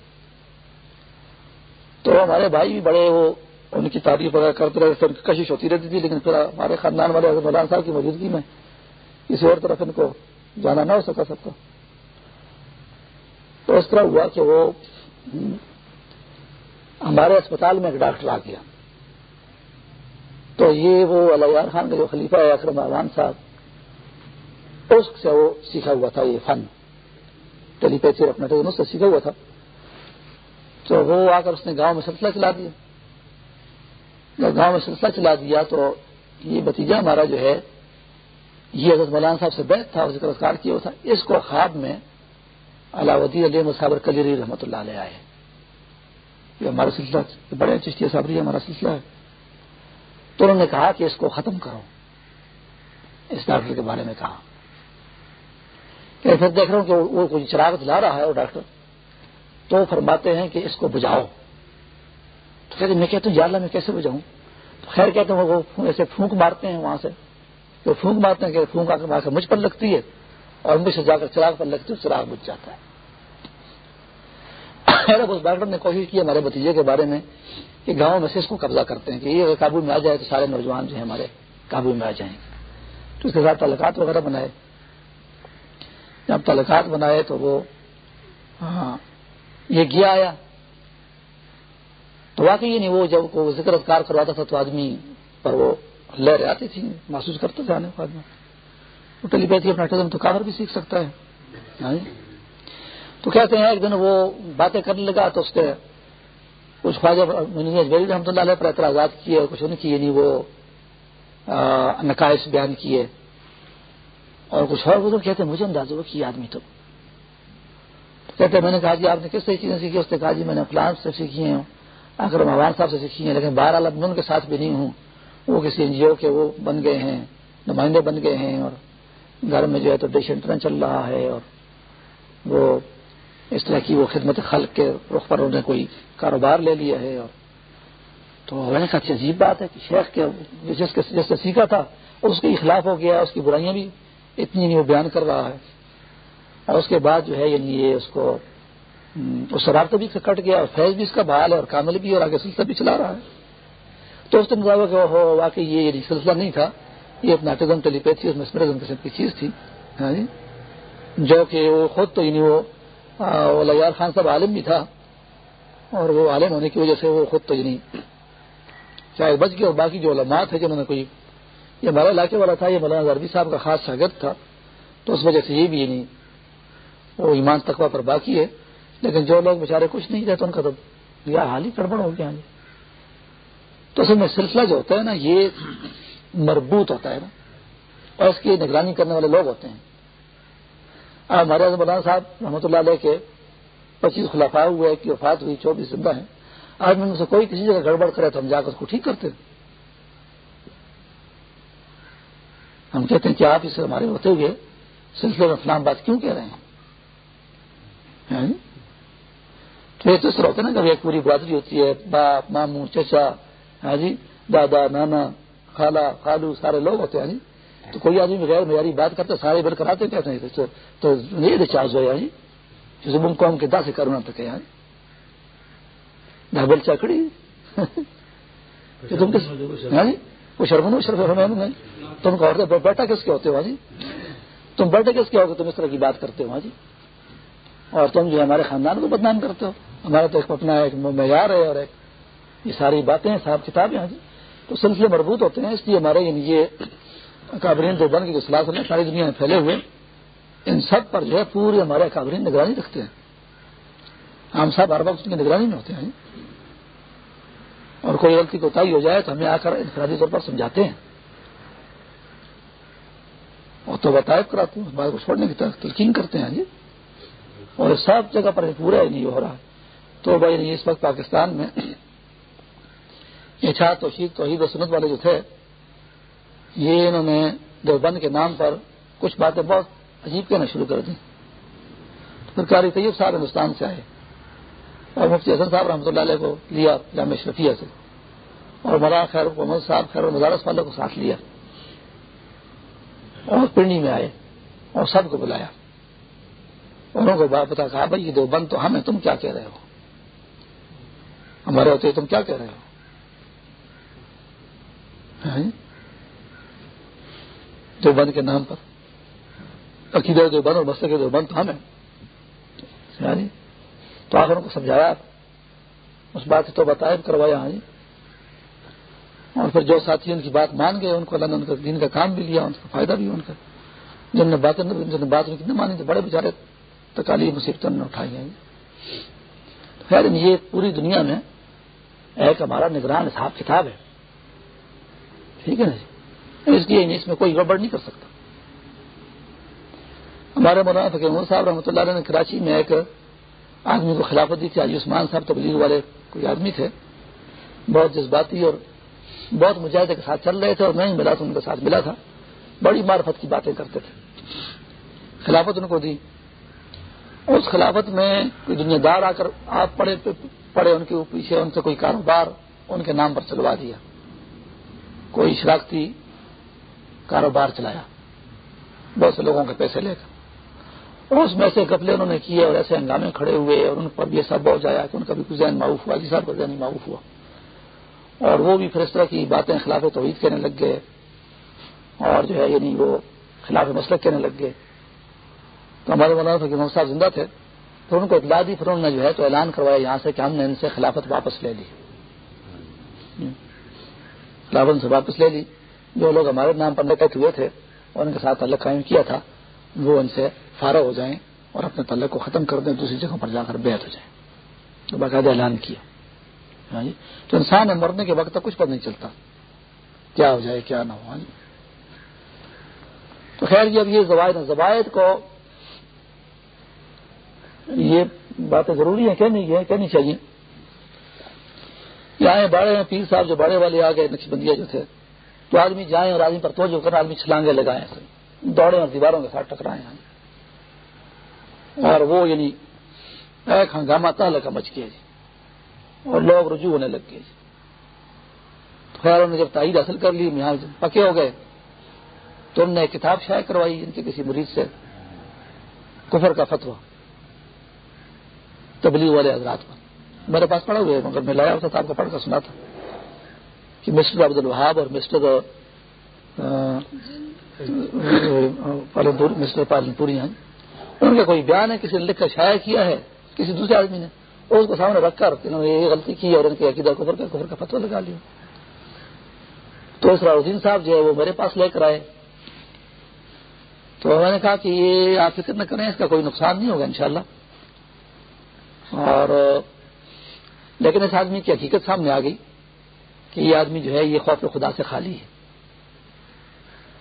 تو ہمارے بھائی بھی بڑے وہ، ان کی تعریف وغیرہ کرتے رہتے تھے، ان کی کشش ہوتی رہتی تھی، لیکن پھر ہمارے خاندان والے مولانا صاحب کی موجودگی میں کسی اور طرف ان کو جانا نہ ہو سکا سب کا تو اس طرح ہوا کہ وہ ہمارے اسپتال میں ایک ڈاکٹر آ گیا۔ تو یہ وہ علیہ خان کا جو خلیفہ ہے، اکرم احمان صاحب اس سے وہ سیکھا ہوا تھا، یہ فن۔ ٹیلی پیتھی اپنا سے سیکھا ہوا تھا۔ تو وہ آ کر اس نے گاؤں میں سلسلہ چلا دیا۔ جب گاؤں میں سلسلہ چلا دیا تو یہ بتیجہ ہمارا جو ہے، یہ حضرت مولانا صاحب سے بیٹھ تھا، ذکر اذکار کیا ہوا تھا۔ اس کو خواب میں علاؤدین علی مصابر کلیری رحمۃ اللہ علیہ آئے۔ یہ ہمارا سلسلہ بڑے چشتی صابری ہمارا سلسلہ ہے۔ تو انہوں نے کہا کہ اس کو ختم کرو۔ اس ڈاکٹر کے بارے میں کہا۔ پھر دیکھ رہا ہوں کہ وہ کوئی چراغ دلا رہا ہے وہ ڈاکٹر۔ تو فرماتے ہیں کہ اس کو بجاؤ تو کہتے میں کہتا ہوں اللہ، میں کیسے بجاؤں تو خیر کہتے ہیں، وہ ایسے پھونک مارتے ہیں وہاں سے۔ تو پھونک مارتے ہیں کہ پھونک آ کر مجھ پر لگتی ہے اور مجھ سے جا کر چراغ پر لگتی ہے چراغ بج جاتا ہے۔ اس ڈاکٹر نے کوشش کی ہمارے بتیجے کے بارے میں کہ گاؤں میں سے اس کو قبضہ کرتے ہیں کہ یہ اگر قابو میں آ جائے تو سارے نوجوان جو ہیں ہمارے قابو میں آ جائیں۔ گے تو اس کے ساتھ تعلقات وغیرہ بنائے۔ جب تعلقات بنائے تو وہ ہاں یہ گیا آیا۔ تو واقعی یہ نہیں، وہ جب وہ ذکر اذکار کرواتا تھا تو آدمی پر وہ لہر آتی تھی محسوس کرتا تھا آنے آدمی وہ ٹیلی پیتھی اپنا ٹزم تو کافر بھی سیکھ سکتا ہے۔ تو کہتے ہیں ایک دن وہ باتیں کرنے لگا تو اس کے کچھ خواجہ رحمۃ اللہ علیہ پر اعتراضات کیے کچھ ان کی یعنی وہ نقائص بیان کیے۔ اور کچھ اور بزرگ کہتے ہیں، مجھے انداز ہوا کہ آدمی تو کہتے ہیں، میں نے کہا جی آپ نے کس طرح چیزیں سیکھی؟ اس نے کہا جی میں نے فلان سے سیکھی ہیں۔ اگر موان صاحب سے سیکھی ہیں، لیکن بہرحال اب میں ان کے ساتھ بھی نہیں ہوں۔ وہ کسی این جی او کے وہ بن گئے ہیں، نمائندے بن گئے ہیں اور گھر میں جو ہے تو ڈش انٹرن چل رہا ہے اور وہ اس طرح کی وہ خدمت خلق کے رخ پر انہوں نے کوئی کاروبار لے لیا ہے اور تو میں نے کہا عجیب بات ہے کہ شیخ کے جس کے جس سے سیکھا تھا، اس کے خلاف ہو گیا، اس کی برائیاں بھی اتنی نہیں وہ بیان کر رہا ہے۔ اور اس کے بعد جو ہے یعنی یہ اس کو اس رابطہ بھی کٹ گیا اور فیض بھی اس کا بحال ہے اور کامل بھی اور آگے سلسلہ بھی چلا رہا ہے۔ تو اس نے کہ ہو، واقعی یہ یعنی سلسلہ نہیں تھا۔ یہ اپنا ٹزم ٹیلی پیتھی، اس میں قسم کی چیز تھی۔ ہاں جی۔ جو کہ وہ خود تو یعنی وہ لیار خان صاحب عالم بھی تھا۔ اور وہ عالم ہونے کی وجہ سے وہ خود تو یعنی چاہے بچ گیا اور باقی جو علماء تھے جنہوں نے کوئی یہ ہمارے علاقے والا تھا، یہ مولانا زربی صاحب کا خاص شاگرد تھا، تو اس وجہ سے یہ بھی یعنی وہ ایمان تقوی پر باقی ہے، لیکن جو لوگ بےچارے کچھ نہیں رہتے ان کا تو یا حال ہی گڑبڑ ہو گیا تو اصل میں سلسلہ جو ہوتا ہے نا، یہ مربوط ہوتا ہے نا، اور اس کی نگرانی کرنے والے لوگ ہوتے ہیں۔ ہمارے مولانا صاحب رحمۃ اللہ علیہ کے پچیس خلافا ہوئے کی وفات ہوئی، چوبیس زندہ ہیں۔ آج میں سے کوئی کسی جگہ گڑبڑ کرے تو ہم جا کر اس کو ٹھیک کرتے ہیں۔ ہم کہتے ہیں کہ آپ اسے ہمارے ہوتے ہوئے سلسلے میں فلام بات کیوں کہہ رہے ہیں؟ ہاں جی؟ تو یہ تو اس طرح ہوتا ہے نا ایک پوری برادری ہوتی ہے باپ ماموں چچا ہاں جی دادا نانا خالہ خالو سارے لوگ ہوتے ہیں جی؟ تو کوئی آدمی بغیر معیاری بات کرتا سارے بل کراتے کہتے ہیں تو نہیں ریچارج ہو جی؟ جسے من قوم کے دا سے کرنا تک یہاں ڈھبل چکڑی؟ تم کس ہاں جی وہ شرمن شرم تم کہ بیٹا کس کے ہوتے ہو جی تم بیٹے کس کے ہو تم اس طرح کی بات کرتے ہو جی اور تم جو ہمارے خاندان کو بدنام کرتے ہو۔ ہمارا تو ایک اپنا ایک معیار ہے اور ایک یہ ساری باتیں صاحب کتابیں ہیں جی تو سلسلے مربوط ہوتے ہیں، اس لیے ہمارے یعنی یہ کابرین جو بن کی سلاح میں ساری دنیا میں پھیلے ہوئے، ان سب پر جو ہے پورے ہمارے کابرین نگرانی رکھتے ہیں۔ ہم سب ہر وقت کی نگرانی میں ہوتے ہیں اور کوئی غلطی کوتاہی ہو جائے تو ہمیں آ کر انفرادی طور پر سمجھاتے ہیں۔ اور تو بتائے کراتے ہیں بات کو چھوڑنے کی طرف تلقین کرتے ہیں۔ جی اور سب جگہ پر پورا ہی نہیں ہو رہا۔ تو بھائی نہیں اس وقت پاکستان میں اچھا توشید توحید و سنت والے جو تھے، یہ انہوں نے دیوبند کے نام پر کچھ باتیں بہت عجیب کہنا شروع کر دی۔ پھر قاری طیب صاحب ہندوستان سے آئے۔ اور مفتی حسن صاحب رحمۃ اللہ علیہ کو لیا جامع اشرفیہ سے اور مولانا خیر محمد صاحب خیر مدارس والوں کو ساتھ لیا اور پنڈی میں آئے اور سب کو بلایا انہوں کو پتا کہا، بھائی، یہ دو بند تو ہمیں تم کیا کہہ رہے ہو؟ ہمارے ہوتے تم کیا کہہ رہے ہو؟ ہاں جی۔ دو بند کے نام پر، عقیدہ دو بند اور بستے کے دو بند تو ہمیں ہاں جی؟ تو آخر ان کو سمجھایا اس بات سے تو بتایا کروایا ہاں جی۔ اور پھر جو ساتھی ان کی بات مان گئے، ان کو اللہ نے ان کا دین کا کام بھی لیا، ان کا فائدہ بھی ان کا۔ جن نے باتیں جن نے بات کتنے مانی، تو بڑے بیچارے تکالی مصیبتوں نے اٹھائی ہیں۔ خیر یہ پوری دنیا میں ایک ہمارا نگران حساب کتاب ہے۔ ٹھیک ہے نا جی؟ اس لیے یعنی اس میں کوئی گڑبڑ نہیں کر سکتا۔ ہمارے مولانا فکر صاحب رحمۃ اللہ علیہ نے کراچی میں ایک آدمی کو خلافت دی تھی، آج عثمان صاحب تبلیغ والے کوئی آدمی تھے۔ بہت جذباتی اور بہت مجاہدے کے ساتھ چل رہے تھے اور میں ہی ملا تھا، ان کے ساتھ ملا تھا۔ بڑی معرفت کی باتیں کرتے تھے۔ خلافت ان کو دی۔ اس خلافت میں کوئی دنیا دار آ کر آپ پڑے پڑے ان کے پیچھے، ان سے کوئی کاروبار ان کے نام پر چلوا دیا۔ کوئی شراکتی کاروبار چلایا۔ بہت سے لوگوں کے پیسے لے کر۔ اس میں سے کپلے انہوں نے کیے اور ایسے ہنگامے کھڑے ہوئے اور ان پر یہ سب بہت جایا کہ ان کا بھی کچھ ذہن معروف ہوا جی صاحب کا ذہن معروف ہوا۔ اور وہ بھی پھر اس طرح کی باتیں خلاف توحید کہنے لگ گئے اور جو ہے یعنی وہ خلاف مسلک کہنے لگ گئے۔ تو ہمارے مولانا فکر محمد صاحب زندہ تھے، تو ان کو اطلاع دی، پھر انہوں نے جو ہے تو اعلان کروایا یہاں سے کہ ہم نے ان سے خلافت واپس لے لی۔ خلافت سے واپس لے لی۔ جو لوگ ہمارے نام پر نکٹ ہوئے تھے، اور ان کے ساتھ تعلق قائم کیا تھا وہ ان سے فارغ ہو جائیں اور اپنے تعلق کو ختم کر دیں، دوسری جگہ پر جا کر بیعت ہو جائیں۔ تو باقاعدہ اعلان کیا۔ ہاں جی؟ تو انسان مرنے کے وقت تک کچھ پر نہیں چلتا۔ کیا ہو جائے، کیا نہ ہو۔ ہاں جی؟ تو خیر جی اب یہ زوائد زوائد کو یہ باتیں ضروری ہیں، کہنی ہے کہنی چاہیے۔ یہاں بڑے ہیں، پیر صاحب جو بڑے والے آ گئے نقش بندیا جو تھے۔ تو آدمی جائیں اور آدمی پر توجہ کر آدمی چھلانگے لگائے دوڑے اور دیواروں کے ساتھ ٹکرائے ہیں۔ اور وہ یعنی ایک ہنگامہ تالے کا مچ گیا جی۔ اور لوگ رجوع ہونے لگ گئے جی۔ خیر انہوں نے جب تائید حاصل کر لی یہاں پکے ہو گئے، تو انہوں نے ایک کتاب شائع کروائی ان کے کسی مریض سے کفر کا فتوا تبلیغ والے حضرات پر۔ میرے پاس پڑا ہوئے مگر میں لایا ہوتا تھا آپ کو پڑھ کر سنا تھا کہ مسٹر عبد الوہاب اور مسٹر مسٹر پالنپوری ہیں۔ ان کا کوئی بیان ہے، کسی نے لکھ کر شائع کیا ہے، کسی دوسرے آدمی نے، اور اس کو سامنے رکھ کر انہوں نے یہ غلطی کی اور ان کے عقیدہ کفر کا کفر کا فتو لگا لیا۔ تو اسرار الدین صاحب جو ہے وہ میرے پاس لے کر آئے۔ تو میں نے کہا کہ یہ آپ فکر نہ کریں، اس کا کوئی نقصان نہیں ہوگا انشاءاللہ۔ اور لیکن اس آدمی کی حقیقت سامنے آ گئی کہ یہ آدمی جو ہے، یہ خوف خدا سے خالی ہے۔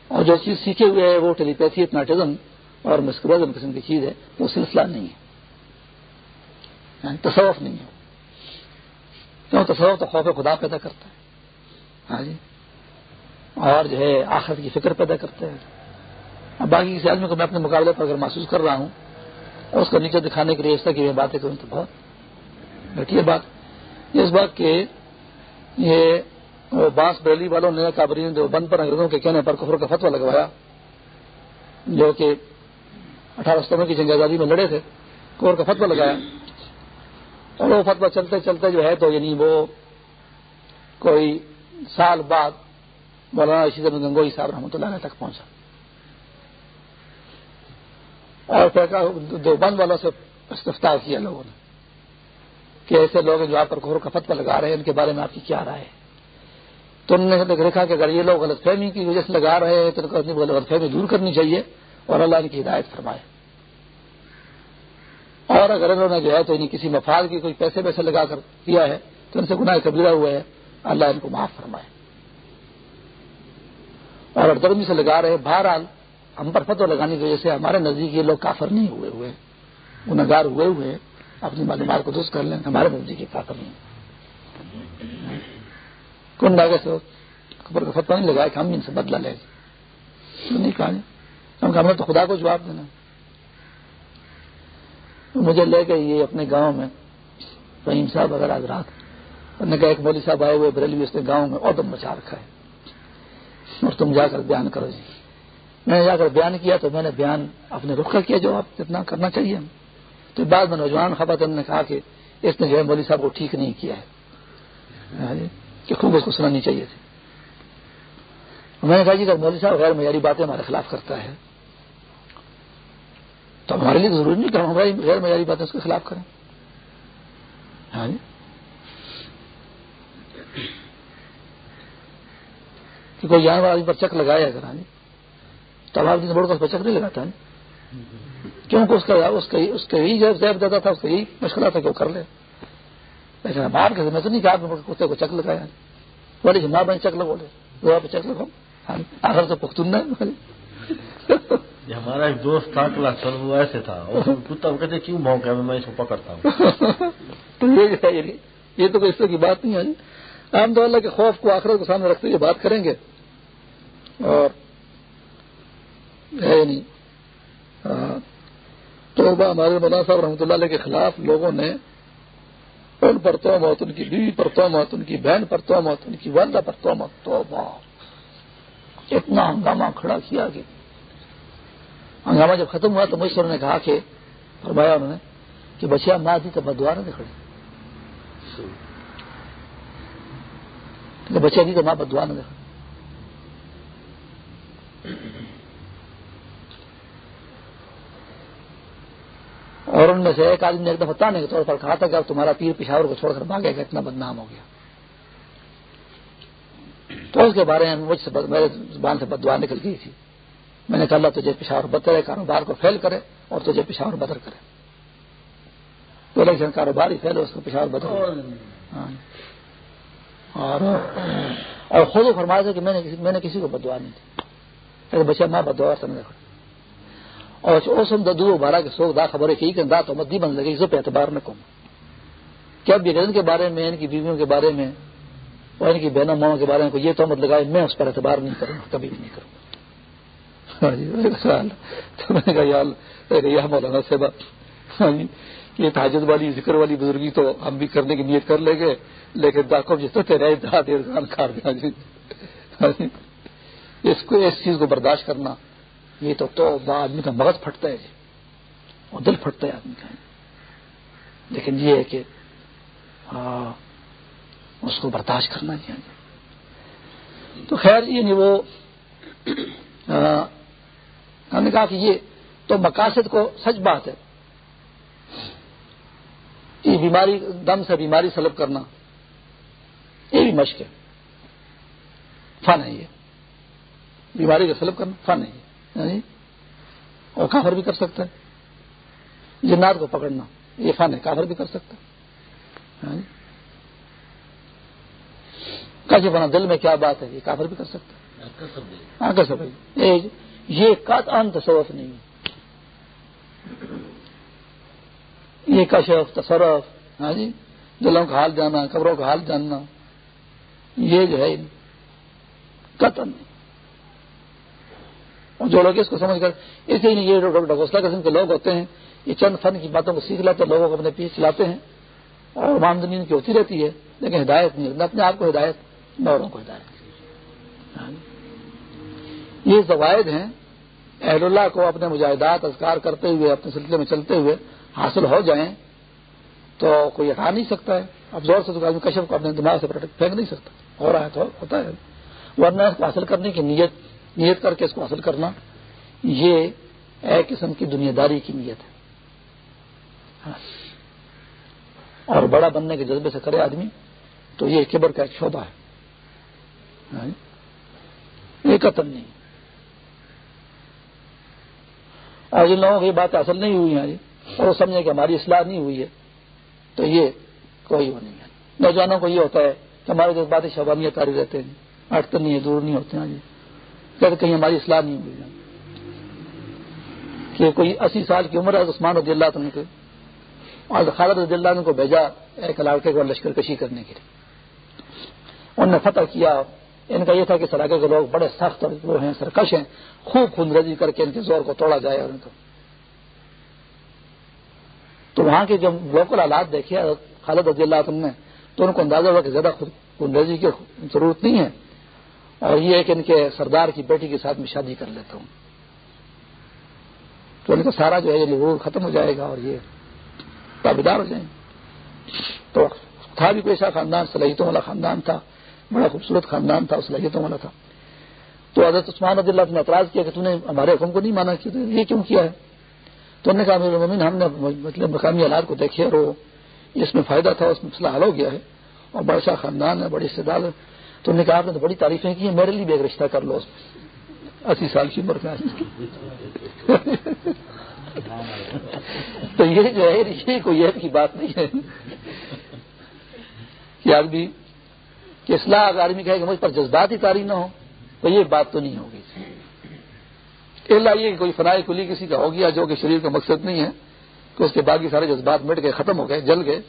اور جو چیز سیکھے ہوئے ہے وہ ٹیلیپیتھی ہپناٹزم اور مسکرزم قسم کی چیز ہے وہ سلسلہ نہیں ہے۔ یعنی تصوف نہیں ہے۔ کیوں؟ تصوف تو خوف خدا پیدا کرتا ہے۔ ہاں جی۔ اور جو ہے آخرت کی فکر پیدا کرتا ہے۔ اب باقی کسی آدمی کو میں اپنے مقابلے پر اگر محسوس کر رہا ہوں اور اس کا نیچے دکھانے کے لیے اس طرح کی میں باتیں کروں تو بہت بیٹھی ہے بات اس بات کے یہ بانس بریلی والوں نے کابرین جو بند پر انگریزوں کے کہنے پر کفر کا فتوا لگوایا، جو کہ اٹھارہ ستمبر کی جنگ آزادی میں لڑے تھے، کفر کا فتوا لگایا۔ اور وہ فتوا چلتے چلتے جو ہے تو یعنی وہ کوئی سال بعد مولانا رشید گنگوئی صاحب رحمۃ اللہ علیہ تک پہنچا۔ اور دو بند والوں سے استفتا کیا لوگوں نے، کہ ایسے لوگ جو آپ پر گھر کا فتوا لگا رہے ہیں، ان کے بارے میں آپ کی کیا رائے ہے؟ تو انہوں نے دیکھا کہ اگر یہ لوگ غلط فہمی کی وجہ سے لگا رہے ہیں تو غلط فہمی دور کرنی چاہیے اور اللہ ان کی ہدایت فرمائے۔ اور اگر انہوں نے جو ہے تو انہیں کسی مفاد کی کوئی پیسے ویسے لگا کر کیا ہے تو ان سے گناہ کبیرہ ہوا ہے، اللہ ان کو معاف فرمائے۔ اور اردرمی سے لگا رہے، بہرحال ہم پر فتو لگانے کی وجہ سے ہمارے نزدیک یہ لوگ کافر نہیں ہوئے ہوئے گنگار ہوئے ہوئے اپنی معلومات کو درست کر لیں، ہمارے نزدیک یہ کافر نہیں کن آگے سے خبر کا فتوا نہیں لگایا کہ ہم ان سے بدلا لے نہیں کہا جی۔ ہم ہمیں تو خدا کو جواب دینا۔ مجھے لے کے یہ اپنے گاؤں میں۔ فہیم صاحب اگر حضرات انہوں نے کہا ایک مولوی صاحب آئے ہوئے بریلوی اس نے گاؤں میں عدم مچا رکھا ہے اور تم جا کر بیان کرو جی۔ میں نے جا کر بیان کیا تو میں نے بیان اپنے رخ کا کیا جو آپ جتنا کرنا چاہیے۔ تو بعد میں نوجوان خبر نے کہا کہ اس نے جو ہے مولوی صاحب کو ٹھیک نہیں کیا ہے۔ جی، کہ خوب اس کو سنانی چاہیے تھی۔ میں نے کہا جی اگر مولوی صاحب غیر معیاری باتیں ہمارے خلاف کرتا ہے، تو ہمارے لیے ضروری نہیں کہ ہم ہماری غیر معیاری باتیں اس کے خلاف کریں۔ ہاں جی۔ کہ کوئی جانور آدمی پر چک لگایا اگر ہاں جی تو آپ بڑھ کر اس پر چک نہیں لگاتا ہاں جی۔ ہے کیونکہ اس کا اس کا اس کا یہی زیب دیتا تھا، اس کا یہی مشکل تھا کہ وہ کر لے۔ لیکن باہر کے میں تو نہیں کہا کتے کو چک لگایا۔ بڑی ماں بہن چک لگو لے چک لگاؤ آخر تو پختون ہمارا ایک دوست تھا کلاس وہ ایسے تھا۔ کتا کہتے کیوں موقع میں میں اس کو پکڑتا ہوں۔ تو یہ یہ تو کوئی اس طرح کی بات نہیں ہے۔ طور اللہ کے خوف کو آخرت کو سامنے رکھتے ہوئے بات کریں گے۔ اور ہے نہیں۔ تو ہمارے مولانا صاحب رحمۃ اللہ علیہ کے خلاف لوگوں نے ان پر تو موت ان کی بیوی پر تو موت ان کی بہن پر تو موت ان کی والدہ پر تو موت تو اتنا ہنگامہ کھڑا کیا کہ ہنگامہ جب ختم ہوا تو مجھ نے کہا کہ، فرمایا انہوں نے کہ بچیا ماں تھی تو بدوا نہ کھڑی بچیا تھی تو ماں بدوا نہ دیکھ اور ان میں سے ایک آدمی نے ایک دفعہ تانے کے طور پر کہا تھا کہ اب تمہارا پیر پشاور کو چھوڑ کر بھاگے گا، اتنا بدنام ہو گیا۔ تو اس کے بارے میں مجھ سے میرے زبان سے بدوا نکل گئی تھی۔ میں نے کہا، اللہ تجھے پشاور بدرے کاروبار کو فیل کرے اور تجھے پشاور بدر کرے۔ تو لیکن کاروبار ہی فیل اس کو پشاور بدر ہاں۔ اور اور خود فرمایا تھا کہ میں نے میں نے کسی کو بدوا نہیں دی۔ بچہ ماں بدوا سمجھا سمجھ اور اوسم ددو بارہ کے سوکھ دا خبر ہے کہ دا تو مت بن لگے پہ اعتبار نہ کم کیا بگڑن کے بارے میں، ان کی بیویوں کے بارے میں اور ان کی بہنوں ماؤں کے بارے میں یہ تو مت لگائے، میں اس پر اعتبار نہیں کروں گا کبھی بھی نہیں کروں۔ ہاں جی، گا تو میں نے کہا یار مولانا سے یہ ہاں جی، تاجد والی، ذکر والی بزرگی تو ہم بھی کرنے کی نیت کر لیں گے، لیکن داخب جس طرح تیرے دا دیر خان کھا دیا جی۔ ہاں اس کو، اس چیز کو برداشت کرنا یہ تو تو آدمی کا مغز پھٹتا ہے اور دل پھٹتا ہے آدمی کا۔ لیکن یہ ہے کہ ہاں، اس کو برداشت کرنا چاہیے تو خیر، یہ نہیں، وہ ہم نے کہا کہ یہ تو مقاصد کو سچ بات ہے۔ یہ بیماری، دم سے بیماری سلب کرنا، یہ بھی مشق ہے۔ فن ہے یہ۔ بیماری کا سلب کرنا، فن ہے یہ۔ اور کافر بھی کر سکتا ہے۔ جنات کو پکڑنا یہ فن ہے کافر بھی کر سکتا ہے۔ یعنی کیسے بنا دل میں کیا بات ہے یہ کافر بھی کر سکتا ہے۔ ہاں کر سکتے یہ کت ان تصوف نہیں ہے۔ یہ کشف تصرف ہاں جی دلوں کا حال جانا قبروں کا حال جاننا یہ جو ہے قتل نہیں۔ اور جو لوگ اس کو سمجھ کر اسی لیے یہ ڈگوسلا قسم کے لوگ ہوتے ہیں، یہ چند فن کی باتوں کو سیکھ لیتے ہیں، لوگوں کو اپنے پیچھے چلاتے ہیں، اور آمدنی کی ہوتی رہتی ہے، لیکن ہدایت نہیں اپنے آپ کو ہدایت نوروں کو ہدایت۔ ہاں جی۔ یہ زوائد ہیں، اہل اللہ کو اپنے مجاہدات اذکار کرتے ہوئے، اپنے سلسلے میں چلتے ہوئے حاصل ہو جائیں، تو کوئی ہٹا نہیں سکتا ہے۔ اب زور سے تو کشف کو اپنے دماغ سے پھینک نہیں سکتا ہو رہا ہے تو ہوتا ہے۔ ورنہ اس کو حاصل کرنے کی نیت نیت کر کے اس کو حاصل کرنا، یہ ایک قسم کی دنیا داری کی نیت ہے۔ ہاں۔ اور بڑا بننے کے جذبے سے کرے آدمی، تو یہ کبر کا ایک شعبہ ہے۔ ہاں۔ یہ قتل نہیں۔ اور جن لوگوں کی بات حاصل نہیں ہوئی ہیں جی اور وہ سمجھے کہ ہماری اصلاح نہیں ہوئی ہے، تو یہ کوئی وہ نہیں ہے۔ نوجوانوں کو یہ ہوتا ہے کہ ہمارے جو باتیں کاری رہتے ہیں اٹھتے نہیں ہے دور نہیں ہوتے ہیں جی۔ کہ کہیں ہماری اصلاح نہیں ہوئی۔ کہ کوئی اسی سال کی عمر ہے عثمان رضی اللہ تعالیٰ کے۔ اور خالد رضی اللہ کو بھیجا ایک لڑکے کو لشکر کشی کرنے کے لیے۔ انہوں نے فتح کیا۔ ان کا یہ تھا کہ سراکے کے لوگ بڑے سخت اور وہ ہیں، سرکش ہیں۔ خوب خون رضی کر کے ان کے زور کو توڑا جائے اور ان کو۔ تو وہاں کے جو لوکل حالات دیکھے خالد رضی اللہ عنہ نے، تو ان کو اندازہ ہوا کہ زیادہ خود انگریزی کی ضرورت نہیں ہے۔ اور یہ ہے کہ ان کے سردار کی بیٹی کے ساتھ میں شادی کر لیتا ہوں۔ تو ان کا سارا جو ہے یہ ختم ہو جائے گا اور یہ تابیدار ہو جائیں۔ تو تھا بھی کوئی ایسا خاندان، صلاحیتوں والا خاندان تھا، بڑا خوبصورت خاندان تھا، صلاحیتوں والا تھا۔ تو حضرت عثمان رضی اللہ نے اعتراض کیا کہ تم نے ہمارے حکم کو نہیں مانا، کہ یہ کیوں کیا ہے؟ تو انہوں نے کہا ہم نے مطلب مقامی حالات کو دیکھے اور اس میں فائدہ تھا، اس میں مسئلہ حل ہو گیا ہے۔ اور بڑا سا خاندان ہے، بڑی استدار ہے۔ تو انہوں نے کہا آپ نے تو بڑی تعریفیں کی میرے لیے بھی ایک رشتہ کر لو۔ اس میں اسی سال کی عمر میں۔ تو یہ جو ہے، یہ کوئی یہ کی بات نہیں ہے۔ کہ آدمی، کہ اصلاح اگر آدمی کہے کہ مجھ پر جذبات ہی تاری نہ ہو تو یہ بات تو نہیں ہوگی۔ اللہ یہ کہ کوئی فنائے کلی کسی کا ہو گیا جو کہ شریر کا مقصد نہیں ہے، کہ اس کے باقی سارے جذبات مٹ گئے، ختم ہو گئے، جل گئے،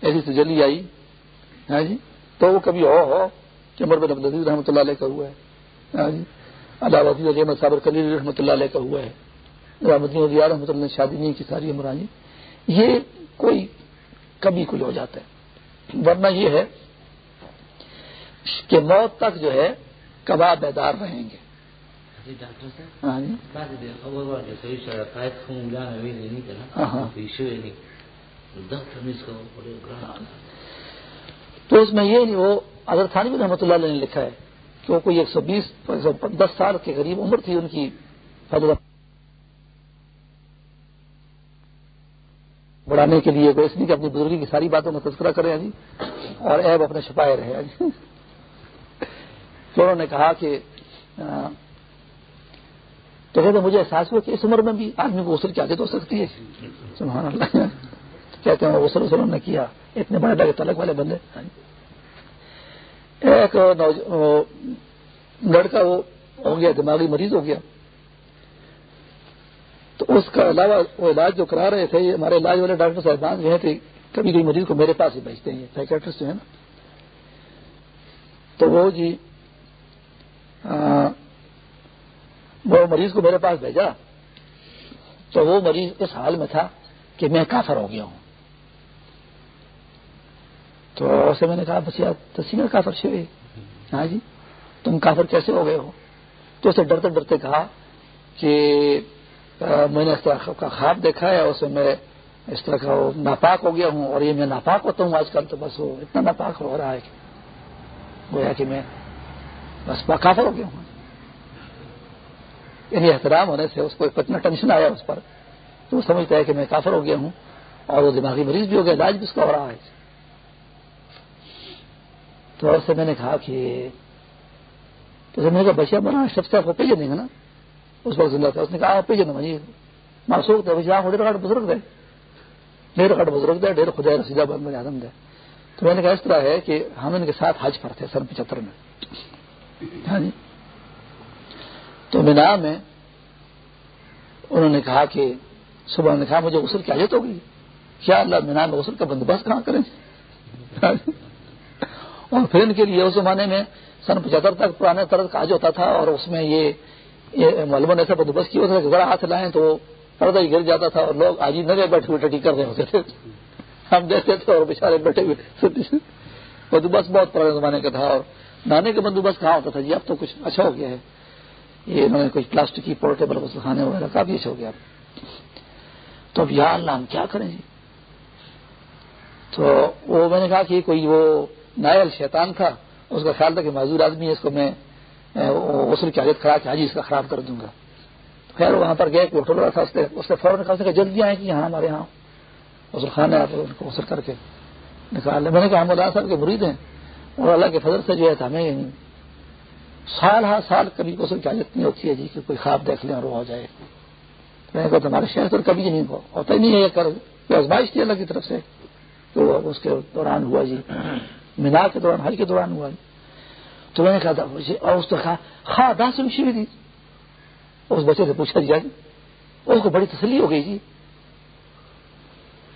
ایسی سے جلی آئی۔ ہاں جی؟ تو وہ کبھی ہو ہو۔ عمر بن نظیر رحمۃ اللہ علیہ کا ہوا ہے ہاں جی اللہ وزیر علی احمد صابر کلی رحمۃ اللہ علیہ کا ہوا ہے رحمت رحمۃ اللہ شادی نہیں کی ساری عمر جی یہ کوئی کبھی کل ہو جاتا ہے۔ ورنہ یہ ہے کہ موت تک جو ہے کباب بیدار رہیں گے۔ ہاں جی۔ تو اس میں یہ نہیں، وہ اگر تھانوی رحمۃ اللہ علیہ نے لکھا ہے کہ وہ کوئی ایک سو بیس دس سال کے قریب عمر تھی ان کی بڑھانے کے لیے کوئی اس لیے کہ اپنی بزرگی کی ساری باتوں کا تذکرہ کرے جی اور ایب اپنے چھپائے رہے جی تو انہوں نے کہا کہ تو کہتے مجھے احساس ہوا کہ اس عمر میں بھی آدمی کو غسل کی عادت ہو سکتی ہے۔ سبحان اللہ۔ کہتے ہیں غسل وسلم نے کیا۔ اتنے بڑے بڑے تلک والے بندے۔ ایک لڑکا وہ ہو گیا، دماغی مریض ہو گیا۔ تو اس کا علاوہ وہ علاج جو کرا رہے تھے ہمارے علاج والے ڈاکٹر صاحبان جو ہیں کبھی کبھی مریض کو میرے پاس ہی بھیجتے ہیں سائکٹرسٹ جو ہے نا۔ تو وہ جی وہ مریض کو میرے پاس بھیجا۔ تو وہ مریض اس حال میں تھا کہ میں کافر ہو گیا ہوں۔ تو اسے میں نے کہا، بس یار تسیم کافر شوی؟ ہاں جی تم کافر کیسے ہو گئے ہو؟ تو اسے ڈرتے ڈرتے کہا کہ میں نے اس طرح کا خواب دیکھا ہے، اس میں میں اس طرح کا ناپاک ہو گیا ہوں، اور یہ میں ناپاک ہوتا ہوں آج کل تو بس وہ اتنا ناپاک ہو رہا ہے کہ گویا کہ میں بس کافر ہو گیا ہوں۔ یعنی احترام ہونے سے اس کو اتنا ٹینشن آیا اس پر، تو وہ سمجھتا ہے کہ میں کافر ہو گیا ہوں، اور وہ دماغی مریض بھی ہو گیا، علاج بھی اس کا ہو رہا ہے۔ تو اس سے میں نے کہا کہ تو میں نے کہا، بچہ بنا شب سے آپ کو پیجن دیں گے نا۔ اس وقت زندہ تھا۔ اس نے کہا آپ پیجن دیں معصوق تھے۔ بچہ آپ ڈیڑھ بزرگ دے ڈیڑھ کاٹ بزرگ دے ڈیڑھ خدا رسیدہ بند میں آدم دے تو میں نے کہا، اس طرح ہے کہ ہم ان کے ساتھ حج پر تھے سن پچہتر میں۔ ہاں جی۔ تو مینا میں انہوں نے کہا کہ صبح نے کہا، مجھے غسل کی حاجت ہوگی۔ کیا اللہ مینا میں غسل کا بندوبست کہاں کریں؟ ہاں جی۔ اور پھر ان کے لیے اس زمانے میں سن پچہتر تک پرانے طرز کا ہوتا تھا اور اس میں یہ معلوم ایسا بندوبست کیا ہوتا تھا کہ ذرا ہاتھ لائیں تو پردہ ہی گر جاتا تھا اور لوگ آج ہی نگے بیٹھے ہوئے ٹٹی کر رہے ہوتے تھے۔ ہم دیکھتے تھے اور بےچارے بیٹھے ہوئے۔ بندوبست بہت پرانے زمانے کا تھا اور نانے کا بندوبست کہاں ہوتا تھا؟ جی اب تو کچھ اچھا ہو گیا ہے۔ یہ انہوں نے کچھ پلاسٹک کی پورٹیبل خانے وغیرہ کافی اچھا ہو گیا۔ تو اب یا اللہ ہم کیا کریں جی؟ تو وہ میں نے کہا کہ کوئی وہ نائل شیطان تھا، اس کا خیال تھا کہ معذور آدمی ہے، اس کو میں غسل کی حاجت کرا کے حاجی، اس کا خراب کر دوں گا۔ خیر، وہاں پر گئے ہوٹل رہا تھا، اس نے فوراً کہا کہ جلدی آئے کہ یہاں، ہمارے یہاں۔ غسل خانے، آپ ان کو غسل کر کے نکال میں نے کہا، ہم اللہ صاحب کے مرید ہیں اور اللہ کے فضل سے جو ہے ہمیں سال ہر سال کبھی غسل کی حاجت نہیں ہوتی ہے جی کہ کوئی خواب دیکھ لیں اور وہ ہو جائے۔ میں نے کہا تمہارے شہر پر کبھی نہیں ہوتا ہی نہیں ہے، یہ کر آزمائش تھی اللہ کی طرف سے۔ تو اس کے دوران ہوا جی۔ مینا کے دوران، حج کے دوران ہوا تو میں نے کہا تھا اور اس نے کہا خا دس روشی بھی تھی اس بچے سے پوچھا جی اس کو بڑی تسلی ہو گئی جی۔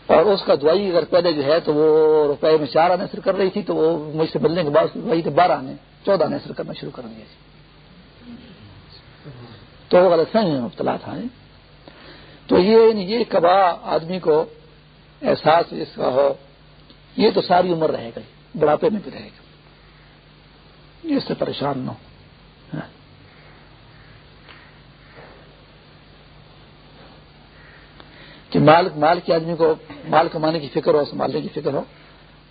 اور اس کا دوائی اگر پہلے جو ہے تو وہ روپئے میں چار آنے سر کر رہی تھی، تو وہ مجھ سے ملنے کے بعد دوائی کے بارہ آنے، چودہ آنے سر کرنا شروع کر دیا جی۔ تو وہ غلط فہمی مبتلا تھا جی۔ تو یہ یعنی یہ کبا آدمی کو احساس اس کا ہو، یہ تو ساری عمر رہے گا جی۔ بڑھاپے میں بھی رہے گا۔ اس سے پریشان نہ ہو۔ ہاں۔ کہ مال مال کے آدمی کو، مال کمانے کی فکر ہو، سنبھالنے کی فکر ہو،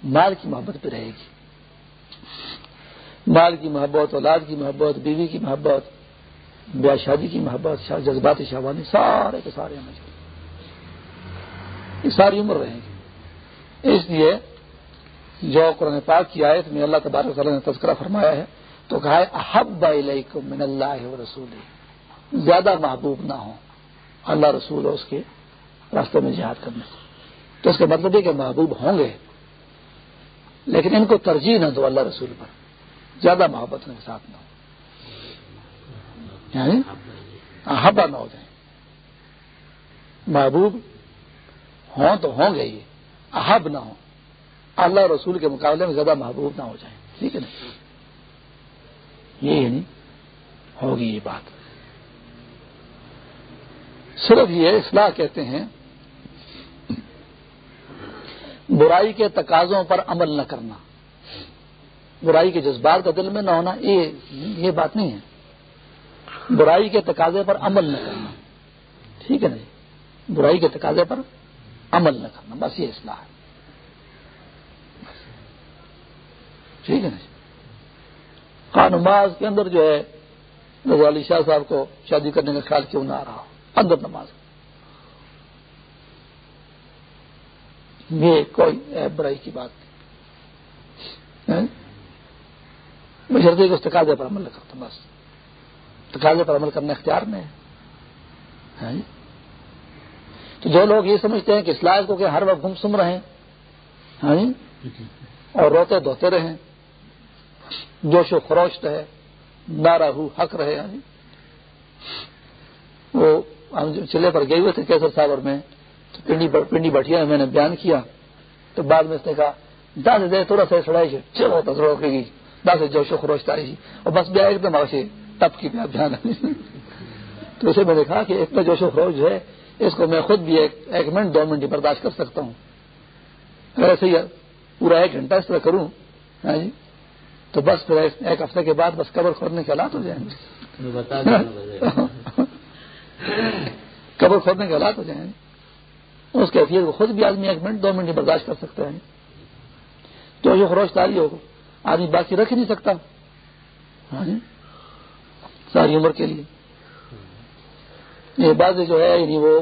مال کی محبت پہ رہے گی۔ مال کی محبت، اولاد کی محبت، بیوی کی محبت، بیاہ شادی کی محبت جذباتی شہوانی سارے کے سارے ہمیں یہ ساری عمر رہیں گے۔ اس لیے جو قرآن پاک کی آیت میں اللہ تبارک تعالیٰ نے تذکرہ فرمایا ہے، تو کہا ہے، احب علیکم من اللہ و رسول زیادہ محبوب نہ ہو اللہ رسول اس کے راستے میں جہاد کرنے سے۔ تو اس کا مطلب یہ کہ محبوب ہوں گے، لیکن ان کو ترجیح نہ دو اللہ رسول پر، زیادہ محبت ان کے ساتھ نہ ہو۔ یعنی احبا نہ ہو جائیں۔ محبوب ہوں تو ہوں گے یہ احب نہ ہو اللہ رسول کے مقابلے میں زیادہ محبوب نہ ہو جائیں ٹھیک ہے نا؟ یہ یعنی ہوگی یہ بات۔ صرف یہ اصلاح کہتے ہیں، برائی کے تقاضوں پر عمل نہ کرنا۔ برائی کے جذبات کا دل میں نہ ہونا، یہ یہ بات نہیں ہے۔ برائی کے تقاضے پر عمل نہ کرنا۔ ٹھیک ہے نا جی؟ برائی کے تقاضے پر عمل نہ کرنا، بس یہ اصلاح ہے۔ ٹھیک ہے نا جی؟ نماز کے اندر جو ہے، رضا علی شاہ صاحب کو شادی کرنے کا خیال کیوں نہ آ رہا اندر نماز۔ یہ کوئی برائی کی بات نہیں۔ ہاں؟ بشرطے کو اس تقاضے پر عمل کرتا ہوں، بس۔ تقاضے پر عمل کرنا اختیار میں ہے۔ ہاں جی؟ تو جو لوگ یہ سمجھتے ہیں کہ اسلام کو کہ ہر وقت گم سم رہے ہاں جی؟ اور روتے دھوتے رہیں جوش و خروش رہے نارا ہو حق رہے یعنی۔ وہ ہم چلے پر گئے ہوئے تھے کیسر صاحب اور میں پنڈی بٹھیا میں نے بیان کیا۔ تو بعد میں اس نے کہا دس دے تھوڑا سا سڑائی چلو، تو روکے گی دس جوش و خروش تاری۔ اور بس بیا ایک دم آشے تب کی بیان تو اسے میں نے کہا کہ اتنا جوش و خروش ہے، اس کو میں خود بھی ایک منٹ، دو منٹ برداشت کر سکتا ہوں۔ ایسے ہی پورا ایک گھنٹہ اس طرح کروں ہاں جی تو بس پھر ایک ہفتے کے بعد بس قبر کھودنے کے حالات ہو جائیں گے۔ قبر کھودنے کے حالات ہو جائیں گے۔ اس کیفیت کو خود بھی آدمی ایک منٹ دو منٹ برداشت کر سکتا ہے۔ تو جو خروش تاری ہو آدمی باقی رکھ ہی نہیں سکتا۔ ہاں جی؟ ساری عمر کے لیے۔ یہ بات جو ہے یعنی وہ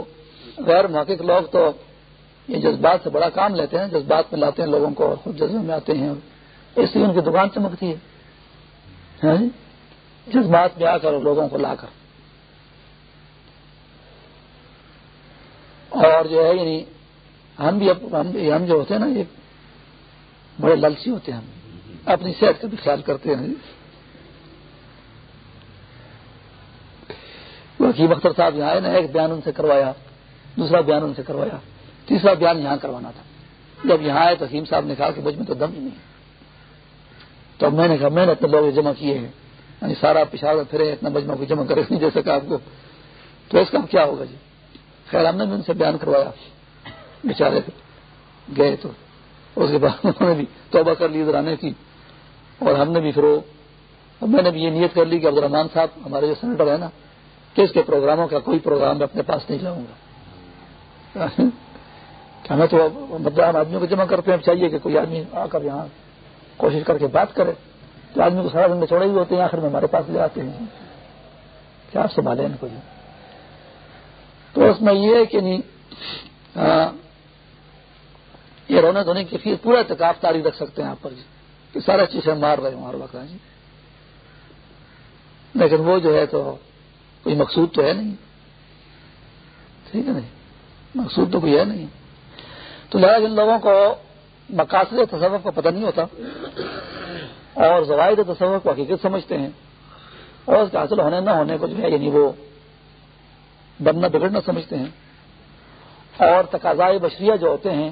غیر محقق لوگ تو یہ جذبات سے بڑا کام لیتے ہیں۔ جذبات میں لاتے ہیں لوگوں کو اور خود جذبے میں آتے ہیں۔ اس لیے ان کی دکان چمکتی ہے۔ ہاں جی؟ جذبات میں آ کر لوگوں کو لا کر۔ اور جو ہے یعنی ہم بھی ہم جو ہوتے ہیں نا، یہ بڑے للچی ہوتے ہیں ہم۔ اپنی صحت کا بھی خیال کرتے ہیں۔ وکیم اختر صاحب یہاں آئے نا، ایک بیان ان سے کروایا، دوسرا بیان ان سے کروایا، تیسرا بیان یہاں کروانا تھا۔ جب یہاں آئے تو حکیم صاحب نے کہا کہ مجھ میں تو دم ہی نہیں تو میں نے کہا، میں نے اتنے لوگ جمع کیے ہیں۔ یعنی سارا پشاور پھرے اتنا مجمع کو جمع کرے نہیں دے سکا آپ کو۔ تو اس کا کیا ہوگا جی؟ خیر، ہم نے بھی ان سے بیان کروایا۔ بےچارے گئے تو۔ اس کے بعد انہوں نے بھی توبہ کر لی ادھر کی اور ہم نے بھی پھر میں نے بھی یہ نیت کر لی کہ عبدالرحمان صاحب ہمارے جو سینیٹر ہے نا، کہ اس کے پروگراموں کا کوئی پروگرام میں اپنے پاس نہیں لاؤں گا۔ ہمیں تو مطلب آدمیوں کو جمع کرتے ہیں چاہیے کہ کوئی آدمی آ کر یہاں کوشش کر کے بات کرے تو آدمی کو سارا دن میں چھوڑے ہوئے ہوتے ہیں، آخر میں ہمارے پاس لے آتے ہیں۔ کیا آپ سنبھالے ان کو جی؟ تو اس میں یہ ہے کہ نہیں یہ رونے دھونے کی فیس پورا اعتکاف تاری رکھ سکتے ہیں آپ پر جی۔ کہ سارا چیزیں مار رہے ہوں ہر وقت جی۔ لیکن وہ جو ہے تو کوئی مقصود تو ہے نہیں۔ ٹھیک ہے نہیں؟ مقصود تو کوئی ہے نہیں۔ تو لہٰذا جن لوگوں کو مقاصد تصور کا پتہ نہیں ہوتا اور زوائد تصور کو حقیقت سمجھتے ہیں اور اس کے حاصل ہونے نہ ہونے کو جو ہے یعنی وہ بننا بگڑنا سمجھتے ہیں اور تقاضائے بشریہ جو ہوتے ہیں،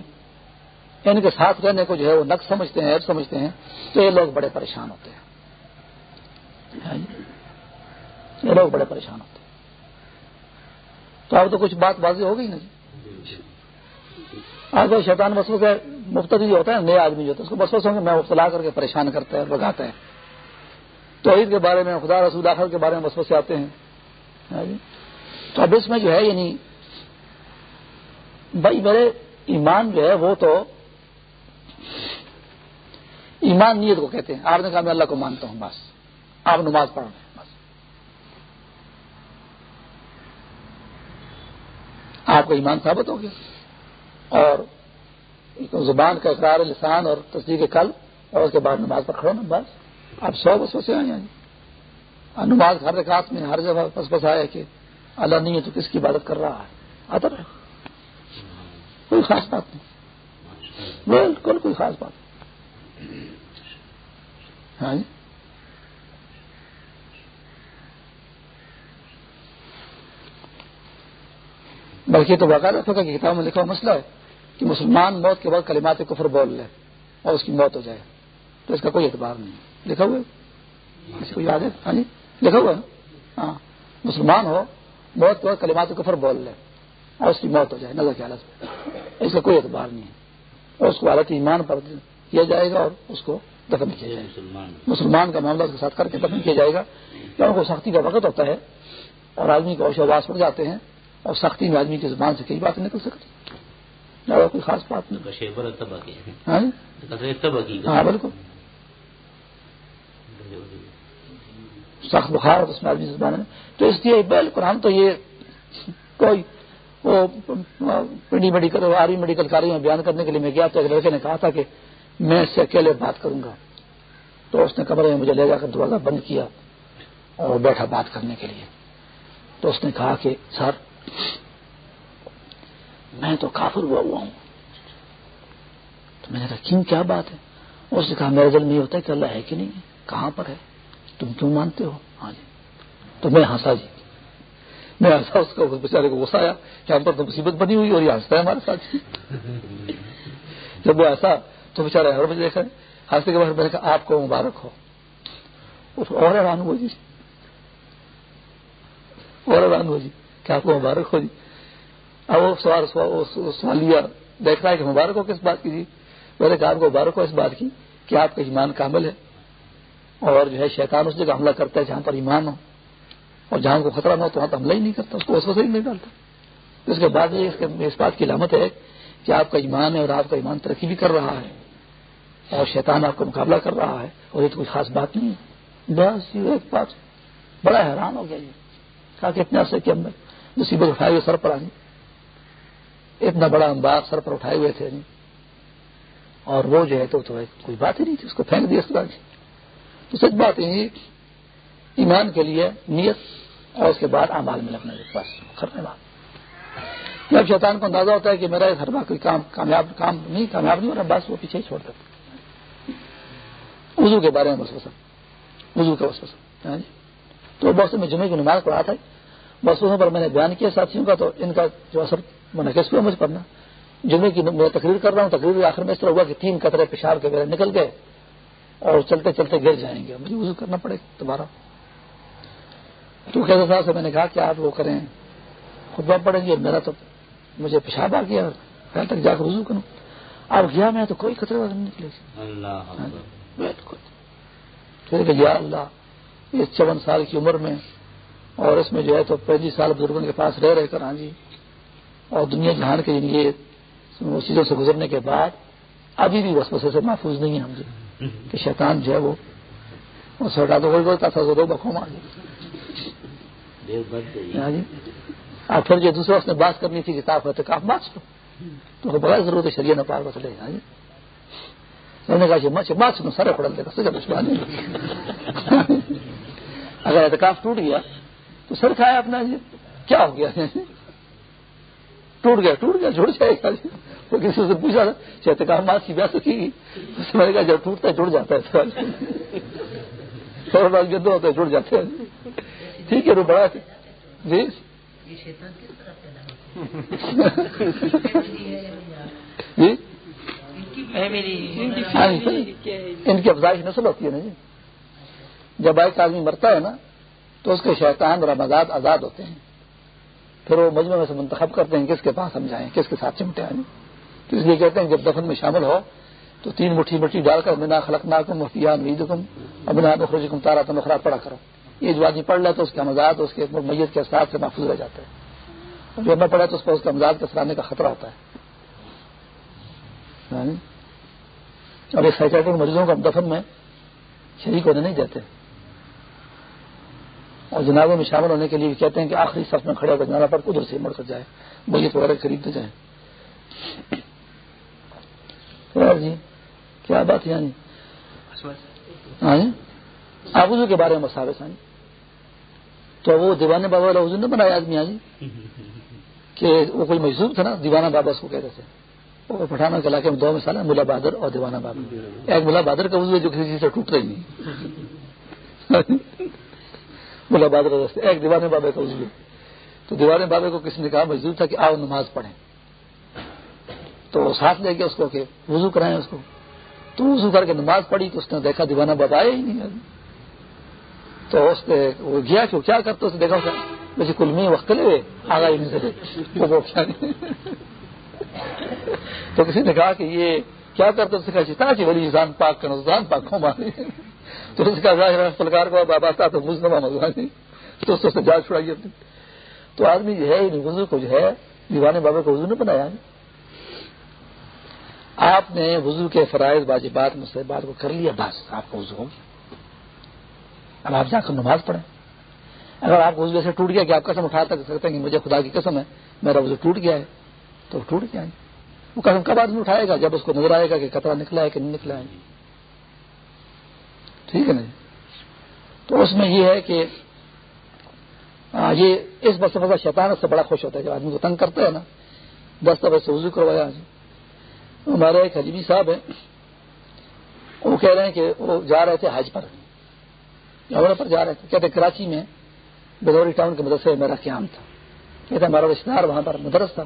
ان کے ساتھ رہنے کو جو ہے، وہ نقص سمجھتے ہیں ایپ سمجھتے ہیں، تو یہ لوگ بڑے پریشان ہوتے ہیں۔ ہاں جی؟ یہ لوگ بڑے پریشان ہوتے ہیں۔ تو اب تو کچھ بات واضح ہو گئی نا جی؟ آج وہ شیطان مسلو کے مفتدی جو ہوتا ہے نئے آدمی جو ہوتا ہے اس کو بس بس میں مبتلا کر کے پریشان کرتے ہیں بگاتے ہیں توحید کے بارے میں، خدا رسول آخر کے بارے میں بس سے آتے ہیں۔ ہاں جی؟ تو اب اس میں جو ہے یعنی بھائی میرے ایمان جو ہے، وہ تو ایمان نیت کو کہتے ہیں۔ آپ نے کہا، میں اللہ کو مانتا ہوں، بس۔ آپ نماز پڑھ رہے ہیں، بس۔ آپ کا ایمان ثابت ہو گیا۔ اور زبان کا اقرار لسان اور تصدیق کل اور اس کے بعد نماز پر کھڑو نا بس۔ آپ سو بس سے آئے ہیں نماز ہر رکاس میں، ہر جگہ بس بس آیا کہ اللہ نہیں ہے تو کس کی عبادت کر رہا ہے؟ آتا رہے کوئی خاص بات نہیں۔ بالکل کوئی خاص بات نہیں۔ ہاں جی۔ بلکہ تو باقاعدہ فقہ کی کتاب میں لکھا مسئلہ ہے۔ کہ مسلمان موت کے بعد کلمات کفر بول لے اور اس کی موت ہو جائے۔ تو اس کا کوئی اعتبار نہیں لکھا ہوا کسی کو یاد ہے؟ ہاں جی لکھا ہوا ہاں۔ مسلمان ہو موت کے بعد کلمات کفر بول لے اور اس کی موت ہو جائے۔ نظر کی حالت اس کا کوئی اعتبار نہیں ہے۔ اور اس کو حالت ایمان پر کیا جائے گا اور اس کو دفن کیا جائے گا۔ مسلمان۔ کا معاملہ اس کے ساتھ کر کے دفن کیا جائے گا۔ کیونکہ کو سختی کا وقت ہوتا ہے اور آدمی کو آواز پڑ جاتے ہیں اور سختی میں آدمی کی زبان سے کئی باتیں نکل سکتی زیادہ کوئی خاص بات نہیں۔ ہاں, جی؟ ہاں، بالکل۔ سخت بخار اس میں آدمی زبان میں تو اس لیے بالکل ہم تو یہ کوئی وہ پنڈی میڈیکل آرمی میڈیکل کاری میں بیان کرنے کے لیے میں گیا تو ایک لڑکے نے کہا تھا کہ میں اس سے اکیلے بات کروں گا۔ تو اس نے کمرے میں مجھے لے جا کر دروازہ بند کیا اور بیٹھا بات کرنے کے لیے۔ تو اس نے کہا کہ سر میں تو کافر ہوا ہوا ہوں۔ تو میں نے کہا، کیوں؟ کیا بات ہے؟ اس نے کہا میرا دل نہیں ہوتا کہ اللہ ہے کہ نہیں ہے؟ کہاں پر ہے؟ تم کیوں مانتے ہو؟ ہاں جی۔ تو میں ہنسا جی۔ میں ہنسا، اس کو بیچارے کو غصہ آیا کہ ہم پر تو مصیبت بنی ہوئی اور یہ ہنستا ہے ہمارے ساتھ۔ جب وہ ایسا تو بےچارے ہر بجے دیکھا ہنستے کے بعد میں نے کہا، آپ کو مبارک ہو۔ اور حیران ہو جی۔ اور حیران ہو جی کہ آپ کو مبارک ہو جی۔ اب وہ سوال سوالیہ دیکھ رہا ہے کہ مبارک ہو کس بات کی جی میں نے کہا آپ کو مبارک ہو اس بات کی کہ آپ کا ایمان کامل ہے اور جو ہے شیطان اس جگہ حملہ کرتا ہے جہاں پر ایمان ہو۔ اور جہاں کو خطرہ نہ ہو تو وہاں تو حملہ ہی نہیں کرتا، اس کو اس وقت ہی نہیں ڈالتا۔ اس کے بعد اس بات کی علامت ہے کہ آپ کا ایمان ہے اور آپ کا ایمان ترقی بھی کر رہا ہے اور شیطان آپ کا مقابلہ کر رہا ہے اور یہ تو کوئی خاص بات نہیں ہے۔ بس یہ ایک بات بڑا حیران ہو گیا یہ۔ کہا کہ اتنے عرصے کے اندر مصیبت اٹھائے سر پر آئی۔ اتنا بڑا امبار سر پر اٹھائے ہوئے تھے۔ اور وہ جو ہے تو کوئی بات ہی نہیں تھی، اس کو پھینک دیا اس طرح تو سچ بات یہ ایمان کے لیے نیت اور اس کے بعد امال میں لگنا بس کرنے والا جب شیطان کو اندازہ ہوتا ہے کہ میرا ہر بار کوئی کام کامیاب کام نہیں، کامیاب نہیں ہو رہا، بس وہ پیچھے ہی چھوڑ دیتا وضو کے بارے میں بس بس وضو کا بس بس ہاں جی۔ تو بس میں جمعے کی نماز پڑھا تھا۔ بس پر میں نے بیان کیا، ساتھیوں کا تو ان کا جو اثر منعقد ہوا مجھ پڑھنا جمعے کی میں تقریر کر رہا ہوں تقریر آخر میں اس طرح ہوا کہ تین قطرے پیشاب کے وغیرہ نکل گئے اور چلتے چلتے گر جائیں گے۔ مجھے وضو کرنا پڑے گا دوبارہ۔ تو کیسے صاحب سے میں نے کہا کہ آپ وہ کریں خطبہ پڑیں گے میرا تو مجھے پیشاب آ گیا خیال تک جا کر وضو کروں۔ اب گیا میں تو کوئی خطرے نہیں نکلے۔ ہاں جی، بالکل۔ کہ یا اللہ اس چون سال کی عمر میں اور اس میں جو ہے تو پینتیس سال بزرگوں کے پاس رہ رہ کر ہاں جی اور دنیا جہان کے لیے چیزوں سے گزرنے کے بعد ابھی بھی بس بسے سے محفوظ نہیں ہے ہم جی کہ شیطان جو ہے وہ سرکار تو وہی بولتا تھا دو بخوم آ ہاں جی۔ اور پھر جو دوسرا اس نے بات کرنی تھی کتاب ہے تو کام بات تو بغیر ضرورت ہے شریعہ نہ پار بسلے ہاں جی۔ انہوں نے کہا کہ مچ بات سنو سارے پڑھ دے گا اگر اعتکاف ٹوٹ گیا تو سر کھایا اپنا۔ جی۔ کیا ہو گیا؟ ٹوٹ گیا ٹوٹ گیا جڑ جائے گا۔ وہ کسی سے پوچھا تھا احتکاب ماس کی بیاس کی اس میں کہا جب ٹوٹتا ہے جڑ جاتا ہے۔ تھوڑا گدو ہوتا ہے جڑ جاتے ہیں ٹھیک ہے وہ بڑا جی۔ جی۔ ان کی افزائش نسل ہوتی ہے نا جی۔ جب ایک آدمی مرتا ہے نا تو اس کے شیطان اور آزاد ہوتے ہیں۔ پھر وہ مجموعے میں سے منتخب کرتے ہیں کس کے پاس ہم جائیں، کس کے ساتھ چمٹے آئیں۔ تو اس لیے کہتے ہیں جب دفن میں شامل ہو تو تین مٹھی مٹھی ڈال کر بنا خلق نہ کم مفتیان وید کم ابنا بخرج کم تارا تم خراب پڑا کرو۔ یہ جو آدمی پڑھ لے تو اس کے امزاد اس کے میت کے اثرات سے محفوظ رہ جاتا ہے جو نہ پڑھا تو اس پر اس کے امزاد کے اثرانے کا خطرہ ہوتا ہے۔ اور یہ سائکٹرک مریضوں کو دفن میں شریک ہونے نہیں دیتے۔ اور جنابوں میں شامل ہونے کے لیے کہتے ہیں کہ آخری صف میں کھڑے ہو کر جنابہ پر قدر سے مڑ کر جائے میت وغیرہ خریدتے جائیں۔ جی کیا بات ہے یعنی؟ ہاں جی، کے بارے میں مساوس ہیں۔ تو وہ دیوانے بابا والا حضور نے بنایا آدمی آج کہ وہ کوئی مجذوب تھا نا، دیوانہ بابا اس کو کہتے تھے۔ وہ پٹھانا کے علاقے میں دو مثال ہیں ملا بہادر اور دیوانہ بابا۔ ایک ملا بہادر کا وضو ہے جو کسی چیز سے ٹوٹتا ہی نہیں۔ ہاں جی۔ ملا بہادر ایک دیوانے بابے کا وضو۔ تو دیوانے بابے کو کسی نے کہا؟ مجدور تھا کہ آؤ نماز پڑھیں۔ تو وہ ساتھ لے کے اس کو کہ وضو کرائیں اس کو۔ تو وضو کر کے نماز پڑھی تو اس نے دیکھا دیوانہ بابا آیا ہی نہیں تو اس نے وہ گیا کہ وہ کیا کرتا اس نے دیکھا ویسے کل میں جی وقت لے آگا ہی نہیں سکے تو کسی نے کہا کہ یہ کیا کرتا اس نے کہا جی، چیتا کہ بڑی انسان پاک کرنا انسان پاک کھو مارے تو اس کا ظاہر فلکار کو بابا تھا تو مسلم مزوانی تو اس نے جانچ چھڑائی اپنی۔ تو آدمی جو ہے یعنی وضو کو جو ہے دیوانے بابے کو وضو نے بنایا۔ آپ نے وضو کے فرائض، واجبات مجھ سے بات کو کر لیا بس آپ کو وضو ہو اب آپ جا کر نماز پڑھیں۔ اگر آپ کو وضو ایسے ٹوٹ گیا کہ آپ قسم اٹھا تک سکتے ہیں کہ مجھے خدا کی قسم ہے، میرا وضو ٹوٹ گیا ہے، تو ٹوٹ گیا ہے۔ وہ قسم کب آدمی اٹھائے گا؟ جب اس کو نظر آئے گا کہ کترا نکلا ہے کہ نہیں نکلا ہے۔ ٹھیک ہے نا جی؟ تو اس میں یہ ہے کہ یہ اس بس مزہ شیطان سے بڑا خوش ہوتا ہے، جب آدمی کو تنگ کرتا ہے نا، دس دفعہ سے وضو کروایا جی۔ ہمارے ایک حجیبی صاحب ہیں، وہ کہہ رہے ہیں کہ وہ جا رہے تھے حج پر۔ جوڑے پر جا رہے تھے۔ کہتے کراچی میں بدوری ٹاؤن کے مدرسے میں میرا قیام تھا۔ کہتے ہمارا رشتے دار وہاں پر مدرس تھا۔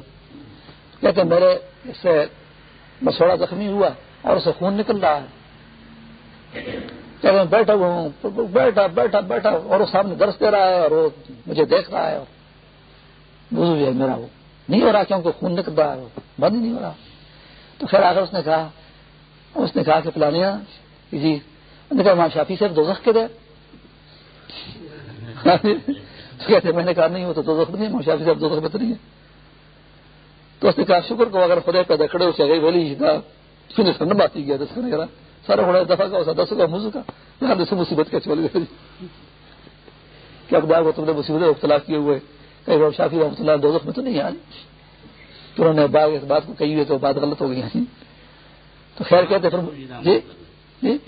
کہتے میرے اس سے مسوڑا زخمی ہوا اور اسے خون نکل رہا ہے۔ کہ میں بیٹھا ہوا ہوں بیٹھا بیٹھا بیٹھا، اور وہ سامنے درس دے رہا ہے، اور وہ مجھے دیکھ رہا ہے۔ وضو ہے میرا وہ۔ نہیں ہو رہا کیونکہ خون نکل رہا ہے۔ بند نہیں ہو رہا۔ تو خیر آگر اس نے کہا، اس نے کہا کہ پلانیا جی نے کہا وہاں شافی صاحب دو کے دے کہتے میں نے کہا نہیں، وہ تو دو زخ نہیں وہاں شافی صاحب دو زخ میں تو نہیں ہے۔ تو اس نے کہا، شکر کو اگر خدا پیدا کھڑے اسے گئی ویلی سن بات گیا تو اس دس کرنے سارا بڑا دفعہ کا ہوتا دس کا موضوع کا۔ یہاں سے مصیبت کا چل گئی کیا خدا کو تم نے مصیبت اختلاف کیے ہوئے کئی بار شافی رحمۃ اللہ دو میں تو نہیں آئی تو انہوں نے باغ، اس بات کو کہی ہوئی تو بات غلط ہو گئی ہیں۔ تو خیر کہتے پھر جی،, جی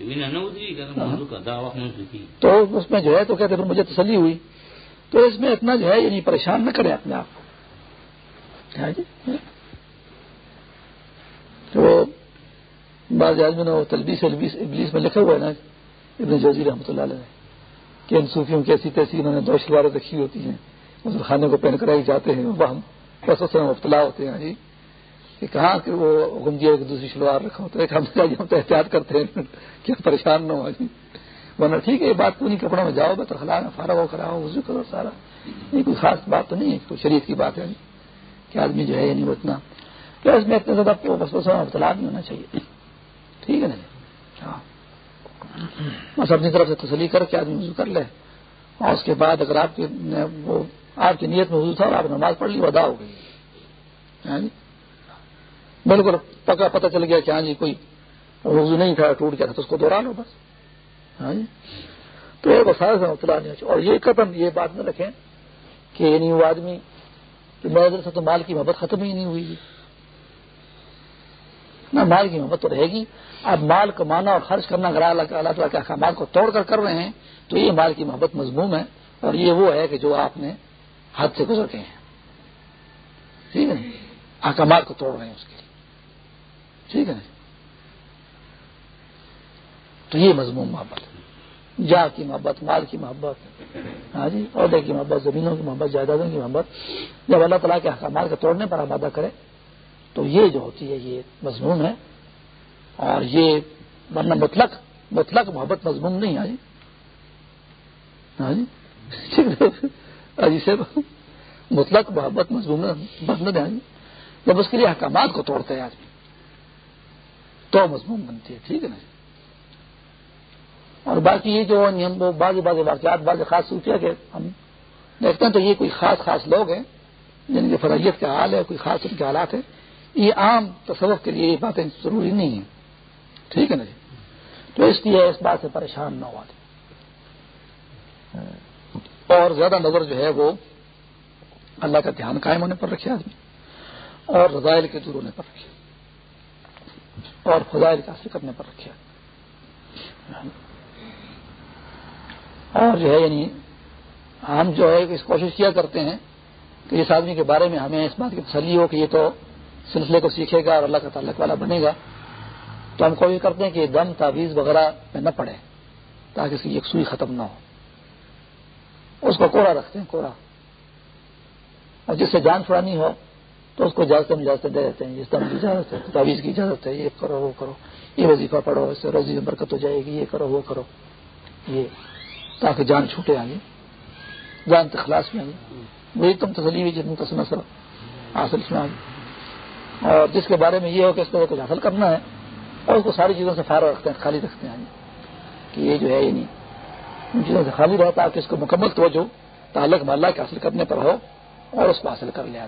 تو اس میں جو ہے تو کہتے پھر مجھے تسلی ہوئی۔ تو اس میں اتنا جو ہے یعنی پریشان نہ کرے اپنے آپ کو۔ جی۔ تو بعض آدمی نے تلبیس ابلیس میں لکھا ہوا ہے نا، ابن جوزی رحمۃ اللہ علیہ کہ ان صوفیوں کی ایسی تیسی انہوں نے دو شلواریں رکھی ہوتی ہیں اس خانے کو پہن کر ہی جاتے ہیں وہ ہم مبتلا ہوتے ہیں جی۔ کہ کہاں کہ وہ گمدی ایک دوسری شلوار رکھا ہوتا ہے ہم ہم تو احتیاط کرتے ہیں کہ پریشان نہ ہو جی۔ ورنہ ٹھیک ہے، یہ بات پوری کپڑوں میں جاؤ بہتر خلا فارغ ہو کراؤ وضو کرو سارا۔ یہ کوئی خاص بات تو نہیں ہے، کوئی شریف کی بات ہے جی۔ کہ آدمی جو ہے یعنی وہ اتنا کیا اس میں اتنے زیادہ مبتلا نہیں ہونا چاہیے۔ ٹھیک ہے نا جی؟ ہاں۔ بس اپنی طرف سے تسلی کر کے آدمی وضو کر لے۔ اور اس کے بعد اگر آپ کی وہ آپ کی نیت میں وضو تھا اور آپ نماز پڑھ لی ادا ہو گئی۔ ہاں جی؟ بالکل پکا پتہ چل گیا کہ ہاں جی کوئی وضو نہیں تھا، ٹوٹ گیا تھا، تو اس کو دوہرا لو بس۔ ہاں جی؟ تو یہ وسائل سے مبتلا نہیں اور یہ قدم، یہ بات نہ رکھیں کہ یعنی وہ آدمی کہ میرے سے تو مال کی محبت ختم ہی نہیں ہوئی۔ نہ مال کی محبت تو رہے گی۔ اب مال کمانا اور خرچ کرنا اگر اللہ تعالیٰ کے احکامات کو توڑ کر کر رہے ہیں، تو یہ مال کی محبت مضموم ہے۔ اور یہ وہ ہے کہ جو آپ نے ہاتھ سے گزر گئے ہیں۔ ٹھیک ہے؟ احکامات کو توڑ رہے ہیں اس کے لیے۔ ٹھیک ہے؟ تو یہ مضمون محبت جا کی محبت، مال کی محبت۔ ہاں جی عہدے کی محبت، زمینوں کی محبت، جائیدادوں کی محبت۔ جب اللہ تعالیٰ کے احکامات کے توڑنے پر آبادہ کرے تو یہ جو ہوتی ہے، یہ مضمون ہے۔ اور یہ ورنہ مطلق مطلق محبت مضمون نہیں آئی جی؟, ہاں جی؟ سے ہاں جی، مطلق محبت مضمون بند نہیں جی۔ جب اس کے لیے احکامات کو توڑتے ہیں آدمی، تو مضمون بنتی ہے، ٹھیک ہے نا اور باقی یہ جو یعنی ہم بعض بعض واقعات بعض خاص سوچے کہ ہم دیکھتے ہیں تو یہ کوئی خاص خاص لوگ ہیں یعنی جن کی فلاحیت کا حال ہے، کوئی خاص ان کے حالات ہیں یہ عام تصوف کے لیے یہ باتیں ضروری نہیں ہیں۔ ٹھیک ہے نا جی؟ تو اس لیے اس بات سے پریشان نہ ہوا۔ اور زیادہ نظر جو ہے وہ اللہ کا دھیان قائم ہونے پر رکھے آدمی، اور رضائل کے دور ہونے پر رکھے، اور فضائل کا حاصل کرنے پر رکھے۔ اور جو ہے یعنی ہم جو ہے اس کوشش کیا کرتے ہیں کہ اس آدمی کے بارے میں ہمیں اس بات کی تسلی ہو کہ یہ تو سلسلے کو سیکھے گا اور اللہ کا تعلق والا بنے گا، تو ہم کوشش کرتے ہیں کہ دم تعویذ وغیرہ میں نہ پڑے تاکہ اس کی یکسوئی ختم نہ ہو۔ اس کو کوڑا رکھتے ہیں، کوڑا۔ اور جس سے جان چھڑانی ہو، تو اس کو اجازت میں اجازت دے دیتے ہیں، جس دم کی اجازت ہے، تعویذ کی اجازت ہے، یہ کرو، وہ کرو۔ یہ وظیفہ پڑھو، اس سے روزی میں برکت ہو جائے گی، یہ کرو، وہ کرو۔ یہ، تاکہ جان چھوٹے آگے، جان تخلاص میں آگے۔ وہی تم تسلی ہوئی جتنی تسنا سر حاصل میں آگے۔ اور جس کے بارے میں یہ ہو کہ اس کو کچھ حاصل کرنا ہے اور اس کو ساری چیزوں سے فارغ رکھتے ہیں، خالی رکھتے ہیں، کہ یہ جو ہے یہ نہیں۔ ان چیزوں سے خالی رہتا کہ اس کو مکمل توجہ، تعلق محلہ کے حاصل کرنے پر ہو اور اس کو حاصل کر لیا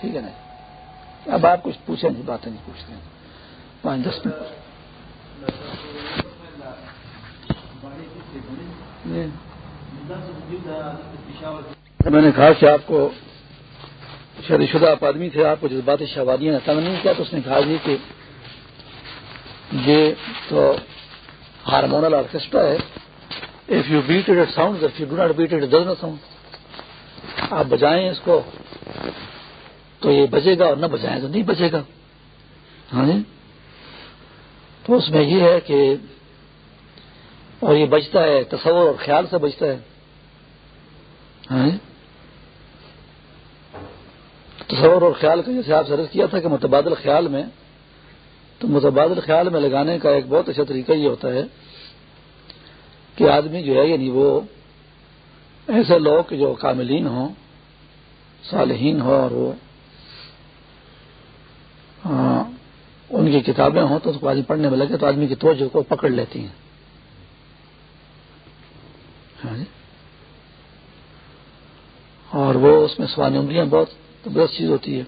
ٹھیک ہے نا؟ اب آپ کچھ پوچھیں نہیں باتیں نہیں پوچھتے ہیں۔ پانچ، دس منٹ۔ میں نے کہا کہ آپ کو شادی شدہ آپ آدمی تھے، آپ کو جذباتی شہوادیاں نے تنگ نہیں کیا تو اس نے کہا جی کہ یہ تو ہارمونل آرکیسٹرا ہے۔ If you beat it sound if you do not beat it does no sound آپ بجائیں اس کو تو یہ بجے گا اور نہ بجائیں تو نہیں بجے گا۔ ہاں جی؟ تو اس میں یہ ہے کہ اور یہ بچتا ہے، تصور اور خیال سے بچتا ہے۔ ہاں جی؟ تصور اور خیال کا جیسے آپ سے عرض کیا تھا کہ متبادل خیال میں، تو متبادل خیال میں لگانے کا ایک بہت اچھا طریقہ یہ ہوتا ہے کہ آدمی جو ہے یعنی وہ ایسے لوگ جو کاملین ہوں، صالحین ہوں اور وہ ان کی کتابیں ہوں تو اس کو آدمی پڑھنے میں لگے تو آدمی کی توجہ کو پکڑ لیتی ہیں۔ ہاں جی۔ اور وہ اس میں سوانی عمریاں بہت زبردست چیز ہوتی ہے۔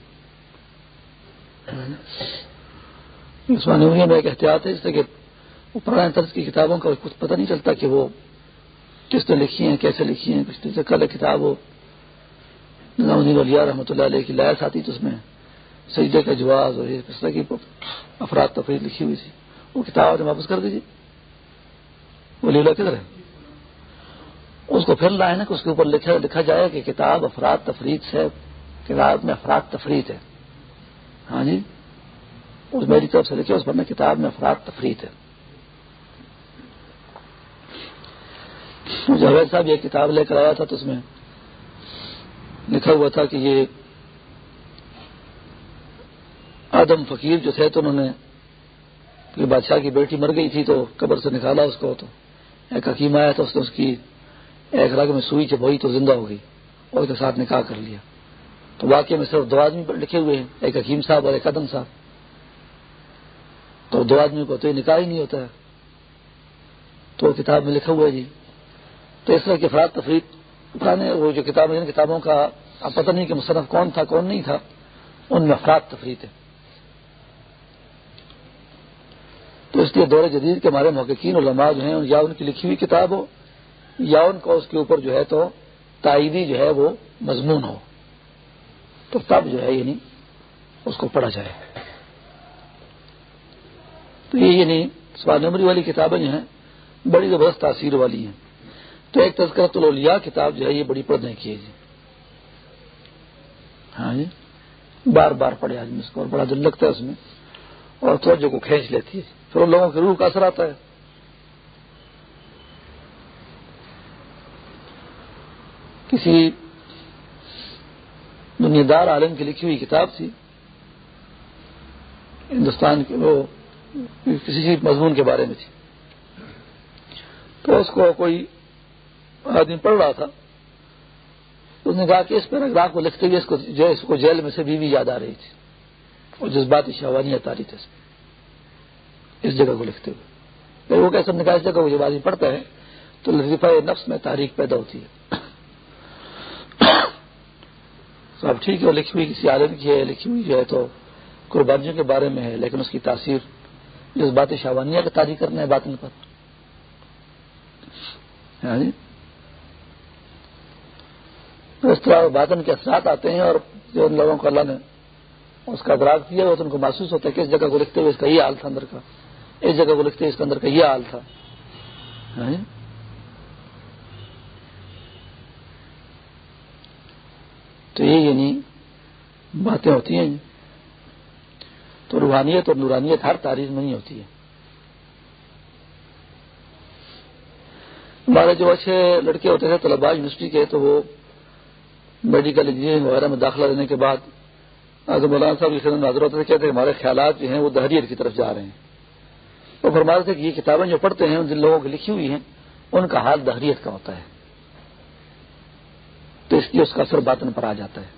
سوانی میں ایک احتیاط ہے اس طرح کہ پرانے طرز کی کتابوں کا کچھ پتہ نہیں چلتا کہ وہ کس نے لکھی ہیں، کیسے لکھی ہیں، کس سے کل کتاب ہو نظام الدین علیہ رحمۃ اللہ علیہ کی لائس آتی تو اس میں سجدے کا جواز اور اس طرح کی افراد تفریح لکھی ہوئی تھی۔ وہ کتاب نے واپس کر دیجیے وہ لیلا کدھر ہے؟ اس کو پھر لائے نا کہ اس کے اوپر لکھا لکھا جائے کہ کتاب افراد تفریح سے ہاں جی؟ کتاب میں افراد تفریح ہے ہاں جی؟ اس میری طرف سے لکھے اس پر میں کتاب میں افراد تفریح ہے جاوید صاحب یہ کتاب لے کر آیا تھا تو اس میں لکھا ہوا تھا کہ یہ آدم فقیر جو تھے تو انہوں نے بادشاہ کی بیٹی مر گئی تھی تو قبر سے نکالا اس کو تو ایک حکیم آیا تھا، اس نے اس کی ایک رگ میں سوئی چبوئی تو زندہ ہو گئی اور اس کے ساتھ نکاح کر لیا۔ تو واقعی میں صرف دو آدمی پر لکھے ہوئے ہیں، ایک حکیم صاحب اور ایک قدم صاحب۔ تو دو آدمی کو تو یہ نکاح ہی نہیں ہوتا ہے۔ تو کتاب میں لکھا ہوا ہے جی۔ تو اس طرح کی افراد تفریح پرانے وہ جو کتابیں جن کتابوں کا اب پتہ نہیں کہ مصنف کون تھا، کون نہیں تھا، ان میں افراد تفریح تھے تو اس لیے دور جدید کے ہمارے محققین، علماء جو ہیں، یا ان کی لکھی ہوئی کتاب ہو یا ان کو اس کے اوپر جو ہے تو تائیدی جو ہے وہ مضمون ہو۔ تو تب جو ہے یعنی اس کو پڑھا جائے۔ تو یہ یعنی سوال نمبری والی کتابیں جو ہیں بڑی زبردست تاثیر والی ہیں۔ تو ایک تذکرت الاولیاء کتاب جو ہے یہ بڑی پڑھنے کی ہے جی۔ ہاں جی۔ بار بار پڑھے آدمی اس کو اور بڑا دل لگتا ہے اس میں اور توجہ کو کھینچ لیتی ہے۔ پھر لوگوں کے روح کا اثر آتا ہے۔ کسی دنیا دار عالم کی لکھی ہوئی کتاب تھی۔ ہندوستان کے وہ کسی مضمون کے بارے میں تھی۔ تو اس کو کوئی آدمی پڑھ رہا تھا۔ اس نے کہا کہ اس پیراگراف کو لکھتے ہوئے اس کو جو اس کو جیل میں سے بیوی یاد آ رہی تھی۔ اور جذباتی شہوانی آ رہی تھی اس اس جگہ کو لکھتے ہوئے۔ وہ کیسے نکال اس جگہ کو جب آدمی پڑھتا ہے تو لطیفہ نفس میں تاریخ پیدا ہوتی ہے۔ اب ٹھیک ہے لکھی ہوئی کسی عالم کی ہے، لکھی ہوئی جو ہے تو قربانیوں کے بارے میں ہے، لیکن اس کی تاثیر جس بات شاوانیہ کا تاریخ کرنا ہے باطن پر۔ ہاں جی؟ اس طرح باطن کے اثرات آتے ہیں اور جو ان لوگوں کو اللہ نے اس کا ادراک کیا، وہ تو ان کو محسوس ہوتا ہے کہ اس جگہ کو لکھتے ہوئے اس کا یہ حال تھا اندر کا۔ اس جگہ کو لکھتے ہوئے اس کے اندر کا یہ حال تھا ہاں جی؟ تو یہ یعنی باتیں ہوتی ہیں۔ تو روحانیت اور نورانیت ہر تاریخ میں نہیں ہوتی ہے۔ ہمارے جو اچھے لڑکے ہوتے تھے طلبا یونیورسٹی کے، تو وہ میڈیکل انجینئرنگ وغیرہ میں داخلہ دینے کے بعد اگر مولانا صاحب کی نظر ہوتے تھے، کہتے ہیں ہمارے خیالات جو ہیں وہ دہریت کی طرف جا رہے ہیں۔ وہ فرماتے تھے کہ یہ کتابیں جو پڑھتے ہیں جن لوگوں کی لکھی ہوئی ہیں، ان کا حال دہریت کا ہوتا ہے۔ تو اس لیے اس کا اثر باطن پر آ جاتا ہے۔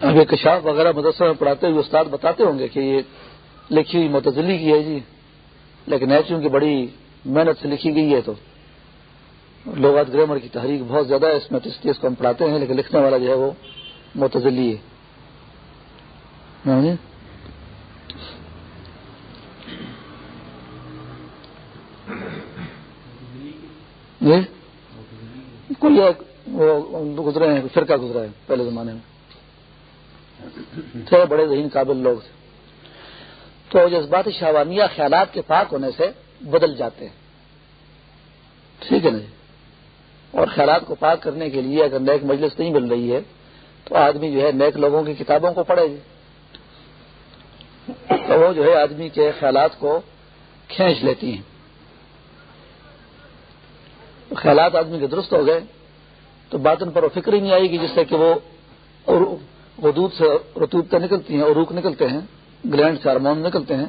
اب یہ کشاف وغیرہ مدرسہ میں پڑھاتے ہوئے استاد بتاتے ہوں گے کہ یہ لکھی ہوئی متضلی کی ہے جی لیکن ایسی کی بڑی محنت سے لکھی گئی ہے تو لغات گرامر کی تحریک بہت زیادہ ہے، اس میں اس لیے اس کو ہم پڑھاتے ہیں، لیکن لکھنے والا جو ہے وہ متضلی ہے۔ ہاں جی؟ ہاں جی؟ گزرے ہیں، فرقہ گزرا ہے پہلے زمانے میں۔ تھے بڑے ذہین قابل لوگ۔ تھے تو جذبات شاوانیہ خیالات کے پاک ہونے سے بدل جاتے ہیں۔ ٹھیک ہے نا جی؟ اور خیالات کو پاک کرنے کے لیے اگر نیک مجلس نہیں مل رہی ہے، تو آدمی جو ہے نیک لوگوں کی کتابوں کو پڑھے۔ گی تو وہ جو ہے آدمی کے خیالات کو کھینچ لیتی ہیں۔ خیالات آدمی کے درست ہو گئے تو باطن پر وہ فکر ہی نہیں آئے گی جس سے کہ وہ ودود سے رتوبتیں نکلتی ہیں اور روک نکلتے ہیں، گلینڈ سے ہارمون نکلتے ہیں،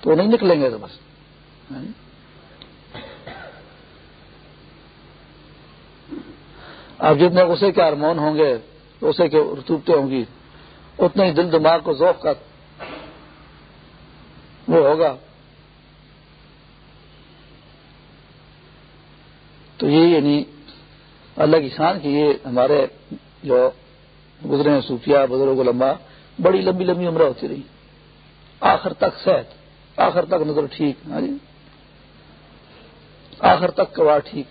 تو وہ نہیں نکلیں گے تو بس۔ اب جتنے غصے کے ہارمون ہوں گے، غصے کے رتوبتیں ہوں گی، اتنے ہی دل دماغ کو ذوق کا وہ ہوگا۔ تو یہ یعنی اللہ کی شان کی یہ ہمارے جو گزرے ہیں صوفیہ بزرگ لمبا بڑی لمبی لمبی عمرہ ہوتی رہی۔ آخر تک صحت، آخر تک نظر ٹھیک ہاں جی؟ آخر تک کوا ٹھیک۔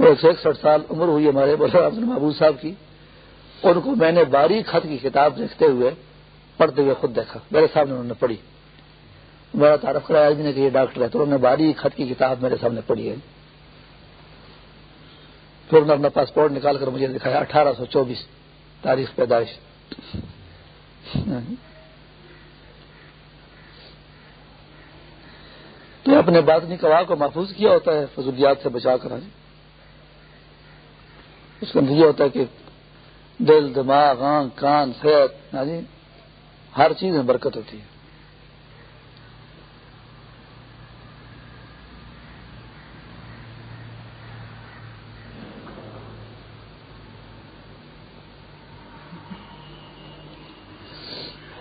ایک سو اکسٹھ سال عمر ہوئی ہمارے بولے عبد محبوب صاحب کی۔ ان کو میں نے باریک خط کی کتاب دیکھتے ہوئے پڑھتے ہوئے خود دیکھا۔ میرے سامنے انہوں نے پڑھی۔ میرا تعارف کرایا آدمی نے کہ یہ ڈاکٹر ہے، تو انہوں نے باریک خط کی کتاب میرے سامنے پڑھی ہے۔ پھر انہوں نے اپنا پاسپورٹ نکال کر مجھے دکھایا، اٹھارہ سو چوبیس تاریخ پیدائش۔ تو اپنے بادنی کوا کو محفوظ کیا ہوتا ہے، فضولیات سے بچا کر اس کا یہ ہوتا ہے کہ دل، دماغ، آنکھ، کان، صحت یعنی ہر چیز میں برکت ہوتی ہے۔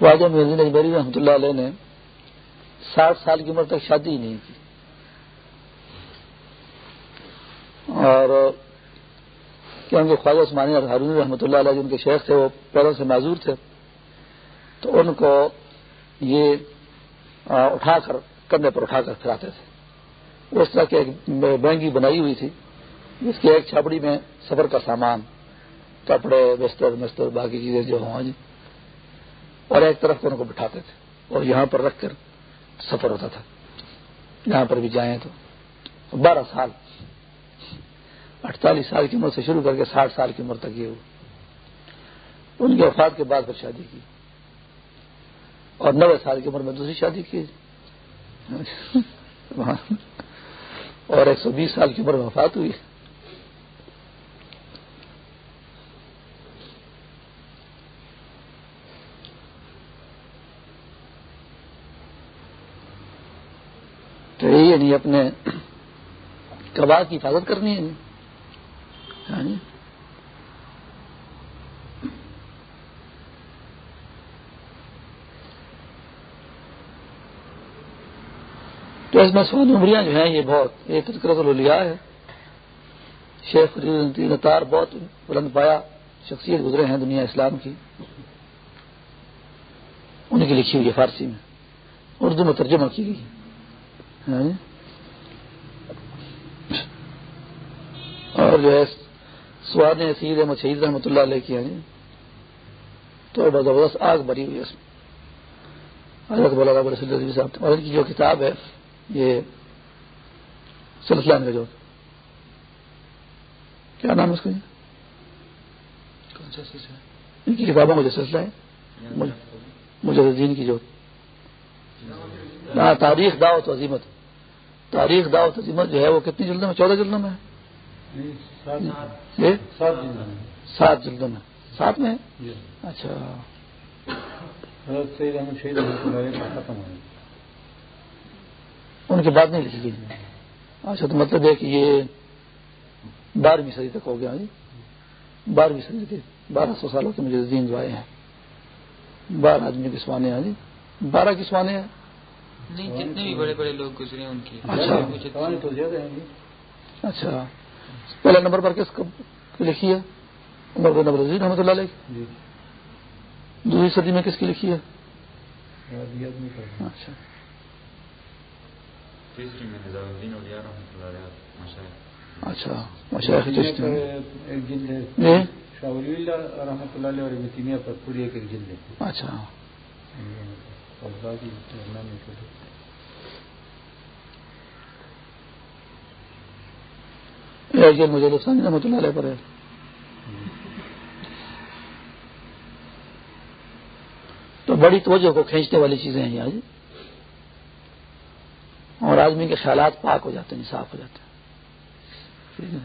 خواجہ محدود اجبری رحمۃ اللہ علیہ نے ساٹھ سال کی عمر تک شادی ہی نہیں کی۔ اور کیونکہ خواجہ عثمانی اور ہارون رحمۃ اللہ علیہ جن کے شیخ تھے وہ پیروں سے معذور تھے، تو ان کو یہ اٹھا کر، کندھے پر اٹھا کر پھراتے تھے۔ اس طرح کی ایک بینگی بنائی ہوئی تھی، جس کی ایک چھاپڑی میں سفر کا سامان، کپڑے، بستر، مستر، باقی چیزیں جو ہوں۔ جی اور ایک طرف ان کو بٹھاتے تھے اور یہاں پر رکھ کر سفر ہوتا تھا۔ یہاں پر بھی جائیں تو بارہ سال اڑتالیس سال کی عمر سے شروع کر کے ساٹھ سال کی عمر تک یہ ہو ان کے وفات کے بعد پھر شادی کی۔ اور نوے سال کی عمر میں دوسری شادی کی۔ اور ایک سو بیس سال کی عمر میں وفات ہوئی۔ تو یعنی اپنے کبا کی حفاظت کرنی ہے ہاں جی۔ تو اس میں سوال عمریاں جو ہیں، یہ بہت، یہ تذکرت لیا ہے۔ شیخ نتار بہت بلند پایا شخصیت گزرے ہیں دنیا اسلام کی۔ ان کی لکھی ہوئی ہے فارسی میں۔ اردو میں ترجمہ کی گئی ہاں جی؟ اور جو ہے سواد سید احمد شہید رحمۃ اللہ علیہ کی جی۔ تو زبردست آگ بھری ہوئی اس میں۔ حضرت بولا صاحب اور ان کی جو کتاب ہے یہ سلسلہ جو۔ کیا نام ہے اس کا ان کی کتابوں کا جو سلسلہ ہے مجھے کی جو۔ ہاں، تاریخ دعوت عظیمت تاریخ دعوت عظیمت جو ہے وہ کتنی جلدوں میں؟ چودہ جلدوں میں۔ ہے سات جلدوں میں۔ سات میں۔ جی۔ اچھا۔ ان کے بعد نہیں لکھی گئی۔ اچھا تو مطلب ہے کہ یہ بارہویں صدی تک ہو گیا۔ جی۔ بارہویں صدی کے بارہ سو سالوں کے مجھے دین جو آئے ہیں۔ بارہ آدمی کے سوانے ہیں۔ جی۔ بارہ کے سوانے ہیں۔ نہیں جتنے بھی بڑے بڑے لوگ گزرے ان کی۔ اچھا۔ اچھا۔ پہلے نمبر پر کس کو لکھی ہے؟ عمر رضی رحمۃ اللہ علیہ۔ جی۔ دوسری صدی میں کس کی لکھی ہے؟ اچھا۔ اچھا مشاعر رحمۃ اللہ علیہ اور پر پوری ایک ایک جلد اچھا۔ مجھے نقصان رحمۃ اللہ علیہ پر ہے تو بڑی توجہ کو کھینچنے والی چیزیں ہیں یہاں جی اور آدمی کے خیالات پاک ہو جاتے ہیں صاف ہو جاتے ہیں۔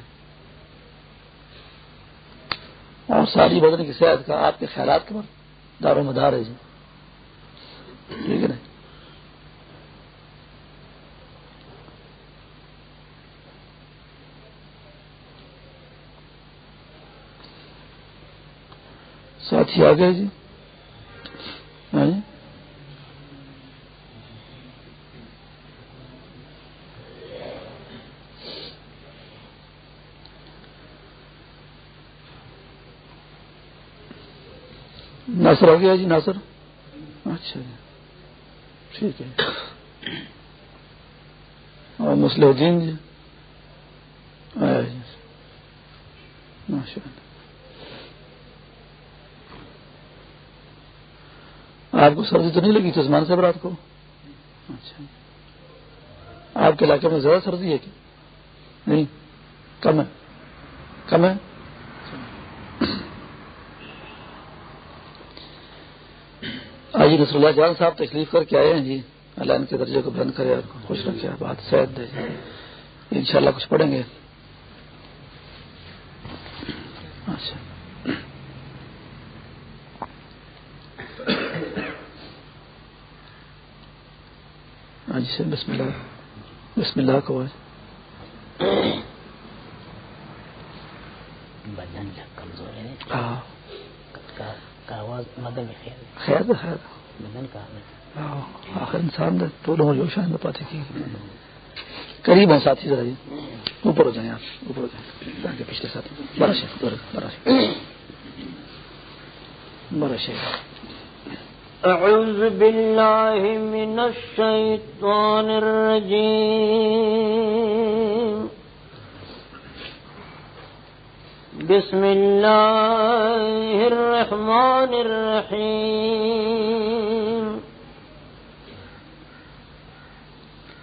اور ساری بدن کی صحت کا، آپ کے خیالات کے بعد دار و مدار ہے جی۔ ٹھیک ہے نا؟ ساتھی آ گئے جی۔ ہاں جی۔ ناصر ہو گیا جی ناصر۔ اچھا جی۔ ٹھیک ہے۔ اور مسلح الدین جی؟, جی۔ ماشاء اللہ آپ کو سردی تو نہیں لگی تھی صاحب رات کو؟ اچھا۔ آپ کے علاقے میں زیادہ سردی ہے کہ نہیں۔ کم ہے۔ کم ہے۔ نصر اللہ جان صاحب تکلیف کر کے آئے ہیں جی۔ اللہ ان کے درجے کو بند کرے اور خوش رکھے۔ بات صحت دے۔ جی ان شاء اللہ کچھ پڑھیں گے۔ اچھا۔ ہاں جی بسم اللہ۔ بسم اللہ کو ہاں۔ خیر۔ خیر۔ آخر انسان تو جو شاید پاتے کی قریب ہیں ساتھی ذرا جی۔ اوپر ہو جائیں آپ اوپر ہو جائیں۔ تاکہ پچھلے ساتھ۔ بڑا شیخ بڑا شیخ بڑا شیخ۔ أعوذ بالله من الشيطان الرجيم بسم الله الرحمن الرحيم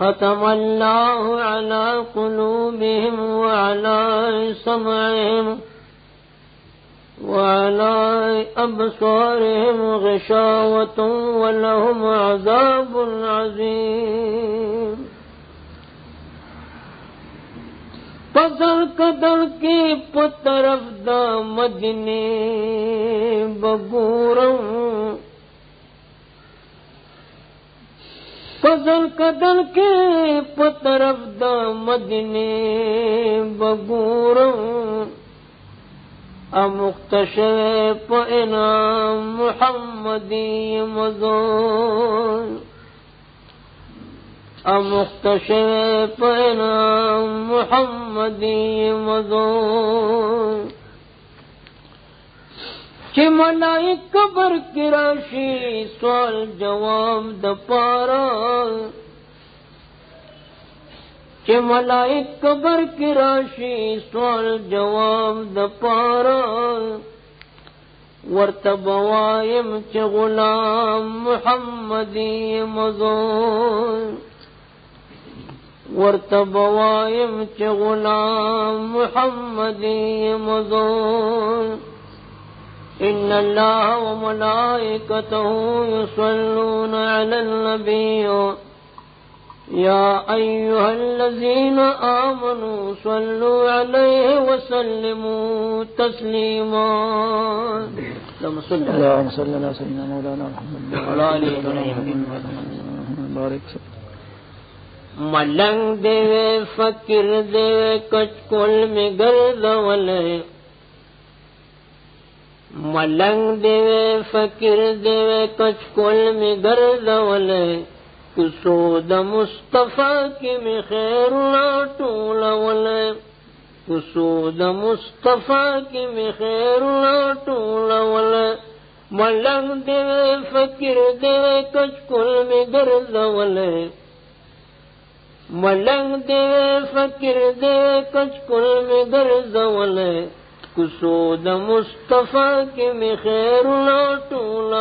ختم الله على قلوبهم وعلى سمعهم وعلى أبصارهم غشاوة ولهم عذاب عظيم. پزل قدل کی پترف دا مدنی بگورم پزل قدل کے پترف دا مدنی بگورم امختش انعام محمدی مزون۔ امختش انعام محمدی مزون۔ چی ملائی قبر کی راشی، سوال جواب د پارا۔ کہ ملائک قبر کی راشی، سوال جواب د پارا۔ ورتب وائم غلام محمدی مزون ورتب وائم چ غلام محمدی مزون ان الله وملائكته يصلون على النبي. يا أيها الذين آمنوا صلوا عليه وسلموا تسليما. اللهم صل على سيدنا مولانا محمد وعلى آله بارك ملنگ دے فکر دے کچ میں گرد ولے ملنگ دے فکر دے کچ کل میں گرد ولے کسو د مصطفیٰ کی میں خیر ٹول کسو د مصطفیٰ کی میں خیر ٹول ملنگ دے فکر دے کچ کل میں گرد ملنگ دے فکر دے کچ کل میں گرد کسو د مصطفیٰ کی میں خیر ٹول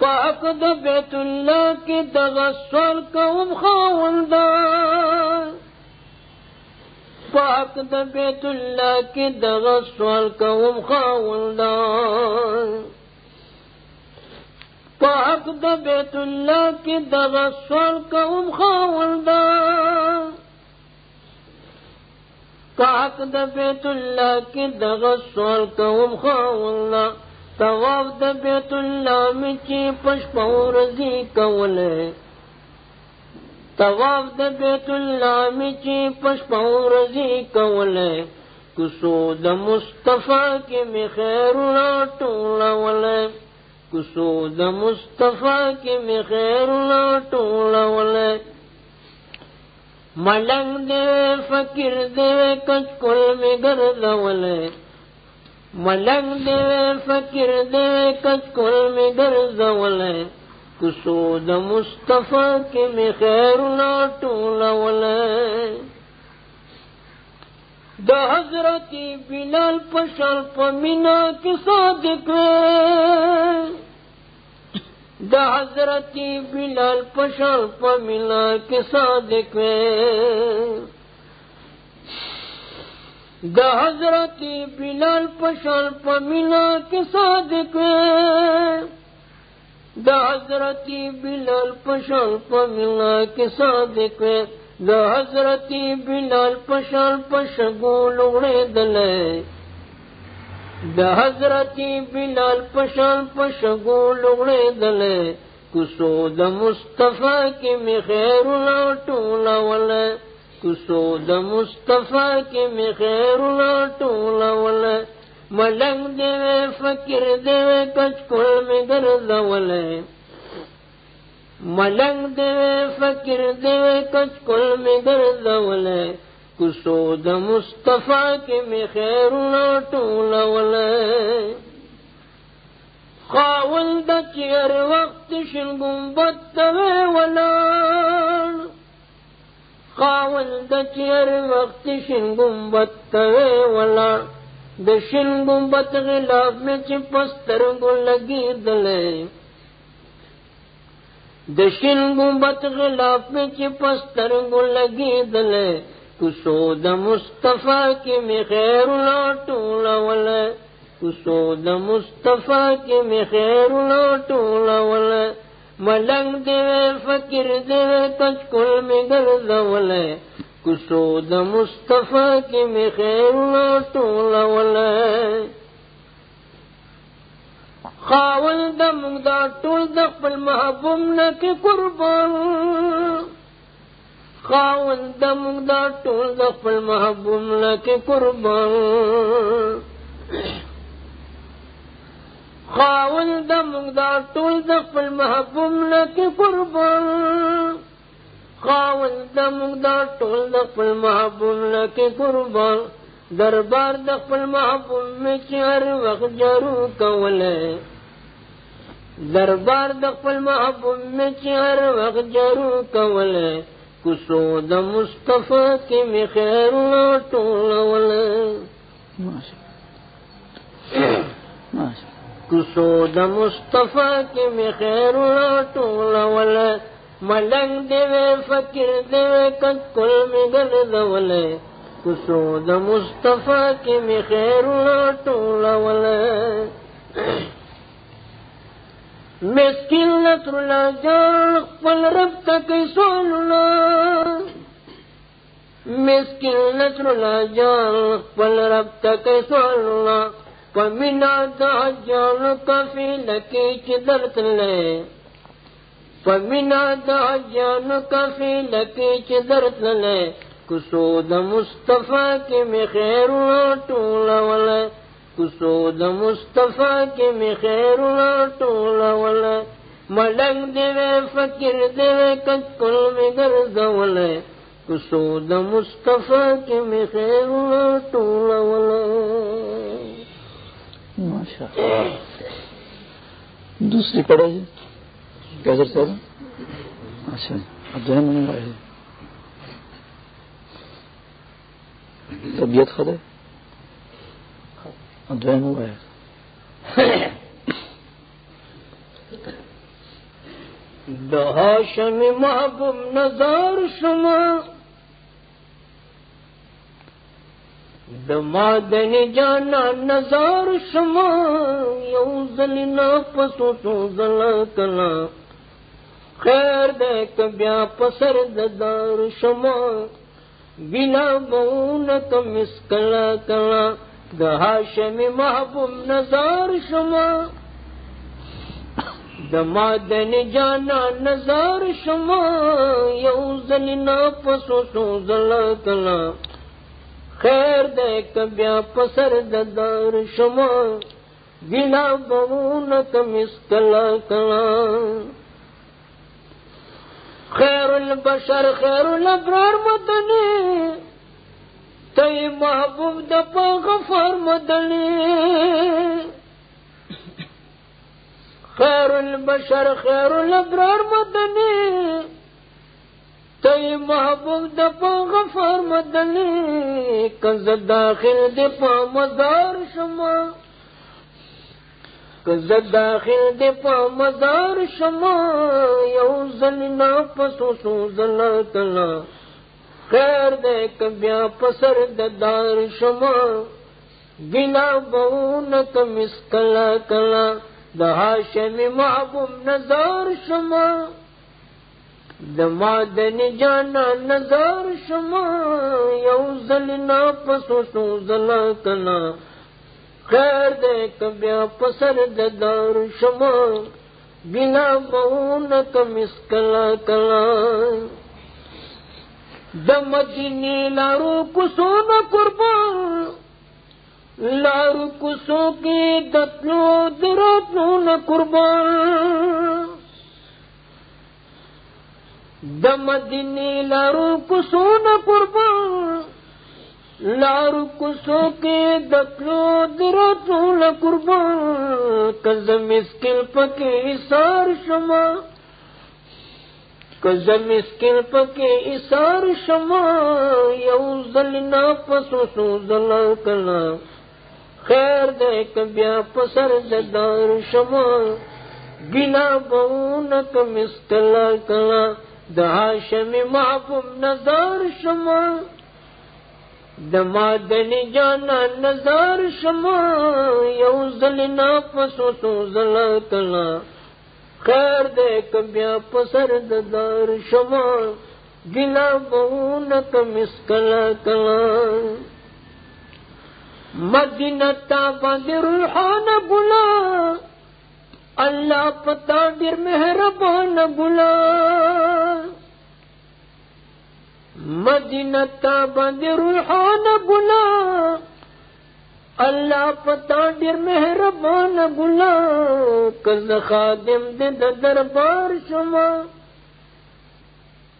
پاک د بیت اللہ کی دغسل قوم خاوندا پاک د بیت اللہ کی دغسل قوم خاوندا پاک د بیت اللہ کی دغسل قوم خاوندا پاک د بیت اللہ کی دغسل قوم خاوندا طواف د بیت الله می چې پشپور زی کوله طواف د بیت الله می چې پشپور زی کوله کوسو د مصطفی کې می خیر لا ټوله وله کوسو د مصطفی کې می خیر لا ټوله وله ملنګ دې فقیر دې کچ کول می ګرځوله ملنگ دے فکر دے کچ کل میں گرزول کسو د مصطفیٰ کے میں خیر لا ٹولول د حضرتی بلال پشل پمینا کے صادق د حضرتی بلال پشل پمینا کے صادق دا حضرت بلال پشان پمینا کے صادق دا حضرت بلال پشان پمینا کے صادق دا حضرت بلال پشان پشگو لوڑے دلے۔ دا حضرت بلال پشان پشگو لوڑے دلے، کسو دا مصطفیٰ کی میں خیر لا ٹولا والے کسو د مصطفیٰ کے میں خیر لا ٹولا ول ملنگ دے فکر دے کچ کل میں گرد ول ملنگ دے فکر دے کچ کل میں گرد ول کسو د مصطفیٰ کے میں خیر لا ٹولا ول خاول د چیر وقت شن گمبت ولا خاون د چیر وقت شن گمبت ولا د شن گمبت غلاف میں چ پستر گو لگی دلے۔ د شن گمبت غلاف میں چ پستر گو لگی دلے۔ کسو د مصطفیٰ کی میں خیر ٹولا ول کسو د مصطفیٰ کی میں خیر ٹولا ول ملنگ دے فکر دے کچ کل میں گرد ول کسو د مصطفیٰ کی میں خیر ٹولا ول خاول د مگدا ټول د خپل محبوب نه کې قربان۔ خاون دم دا ټول د خپل محبوب لکه قربان. خاون دم دا ټول د خپل محبوب قربان. خاون دم دا ټول د خپل محبوب قربان. دربار د خپل محبوب می چهر وخت جارو کوله. دربار د خپل محبوب می چهر وخت جارو کوله. کسو د مصطفی کی می خیر ټول ول کسو د مصطفی کی می خیر ټول ول ملنګ دی فکر دی کټ کل می ګل دول۔ کسو د مصطفی کی می خیر ټول ول مسکین نصر اللہ جان پل رب تک سولنا مسکین نصر اللہ جان پل رب تک سولنا پمینا دا جان کافی لکی چدرت لے. پمینا دا جان کافی لکی چدرت لے. کسو دا مصطفیٰ کی میں خیر ٹولا والے کسو د مصطفیٰ کے میں خیر ٹولا ولا ملنگ دے فکر دے کل میں گرد ولا کسو د مصطفیٰ کے میں خیر ٹولا ولا دوسری پڑھے جی۔ کیسے صاحب۔ اچھا جی۔ اب جو ہے جی۔ طبیعت خد ہے ہوا ہے دہاشم محبوب نظار شما دمادن جانا نظار شما یو زلینا پسو تو زلا کلا۔ خیر دے کبیا پسر ددار شما بنا بون کم اسکلا کلا۔ دہاشم محبوب نظار شما دمادن جانا نظار شما، یو زلینا پسو سو زلا کلا. خیر دے کبیا پسر ددار شما بنا بون کم اسکلا کلا خیر البشر، خیر الابرار مدنی تی محبوب د غفار مدنی خیر البشر خیر الابرار مدنی تی محبوب د غفار مدنی کز داخل د مزار شما کز داخل د پا مزار شما یو زلنا پسو سو زلنا تلا خیر دے کبیا پسر دار شما بنا بہون کمس کلا کلا دہا شم محبوب نظار شما دمادن جانا نظار شما، یو زلنا پسو سو زلا کلا۔ خیر دے کبیا پسر دار شما بنا بہون کمس کلا کلا۔ دمدنی لارو کسو نہ قربان. لارو کسو کی دتلو درتلو نہ قربان. دمدنی لارو کسو نہ قربان. لارو کسو کے دتلو درتلو نہ قربان. کزم اسکل پکے سار شما کزم اسکن پکے اسار شما یو زلنا پسو سو زلا کلا خیر دے کبیا پسر دار شما بنا بون کم اسکلا کلا دہا محبوب نظار شما دمادن جانا نظار شما یو زلنا پسو سو زلا کلا خیر دے کبیا پسر دار شما گلا بہون کمس کلا کلا۔ مدینہ بند روحان گلا، اللہ پتا گر مہربان گلا۔ مدینہ بند روحان گلا اللہ پتا ڈر مہربان گلا کز خادم دے دربار شما.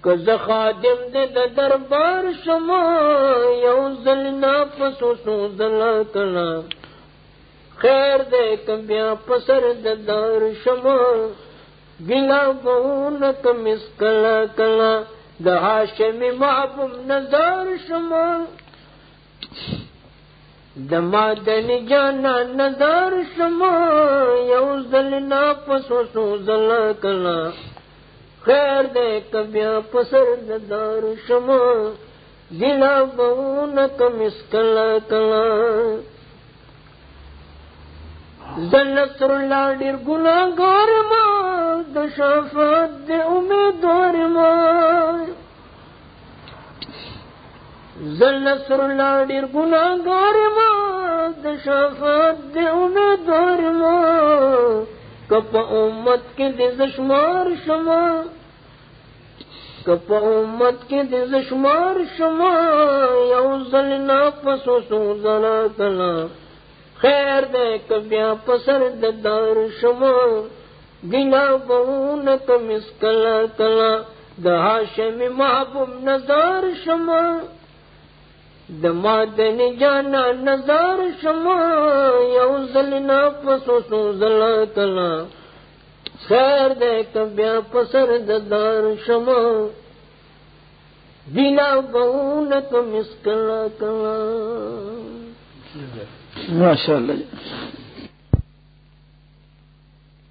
کز خادم دے دربار شما، یو زلنا پسو سو زلا کلا خیر دے کبیا پسر دار شما. گلا بہون کمس کلا کلا دہاشم محبوب نظار شما. دمادن جانا نظار شما یو زلنا پسو سو زلا کلا۔ خیر دے کبیا پسر دار شما دلا بہون کمس کلا کلا۔ زنصر اللہ ڈر گنا گار ماں دشافت دے امیدوار ماں زنصر اللہ ڈر گنا گار ماں دشافت دے امیدوار ماں کپ امت کے دے زشمار شما۔ کپ امت کے دے زشمار شما۔ یو زلنا پسو سو زلا کلا خیر دے کبیا پسر دار شما۔ گنا بہون کمس کلا کلا دہاشم محبوب نظار شما۔ دمادن جانا نظار شما یو زلنا پسو سو زلا کلا۔ خیر دے کبیا پسر ددار شما بنا بہون کمس کلا کلا۔ ماشاء اللہ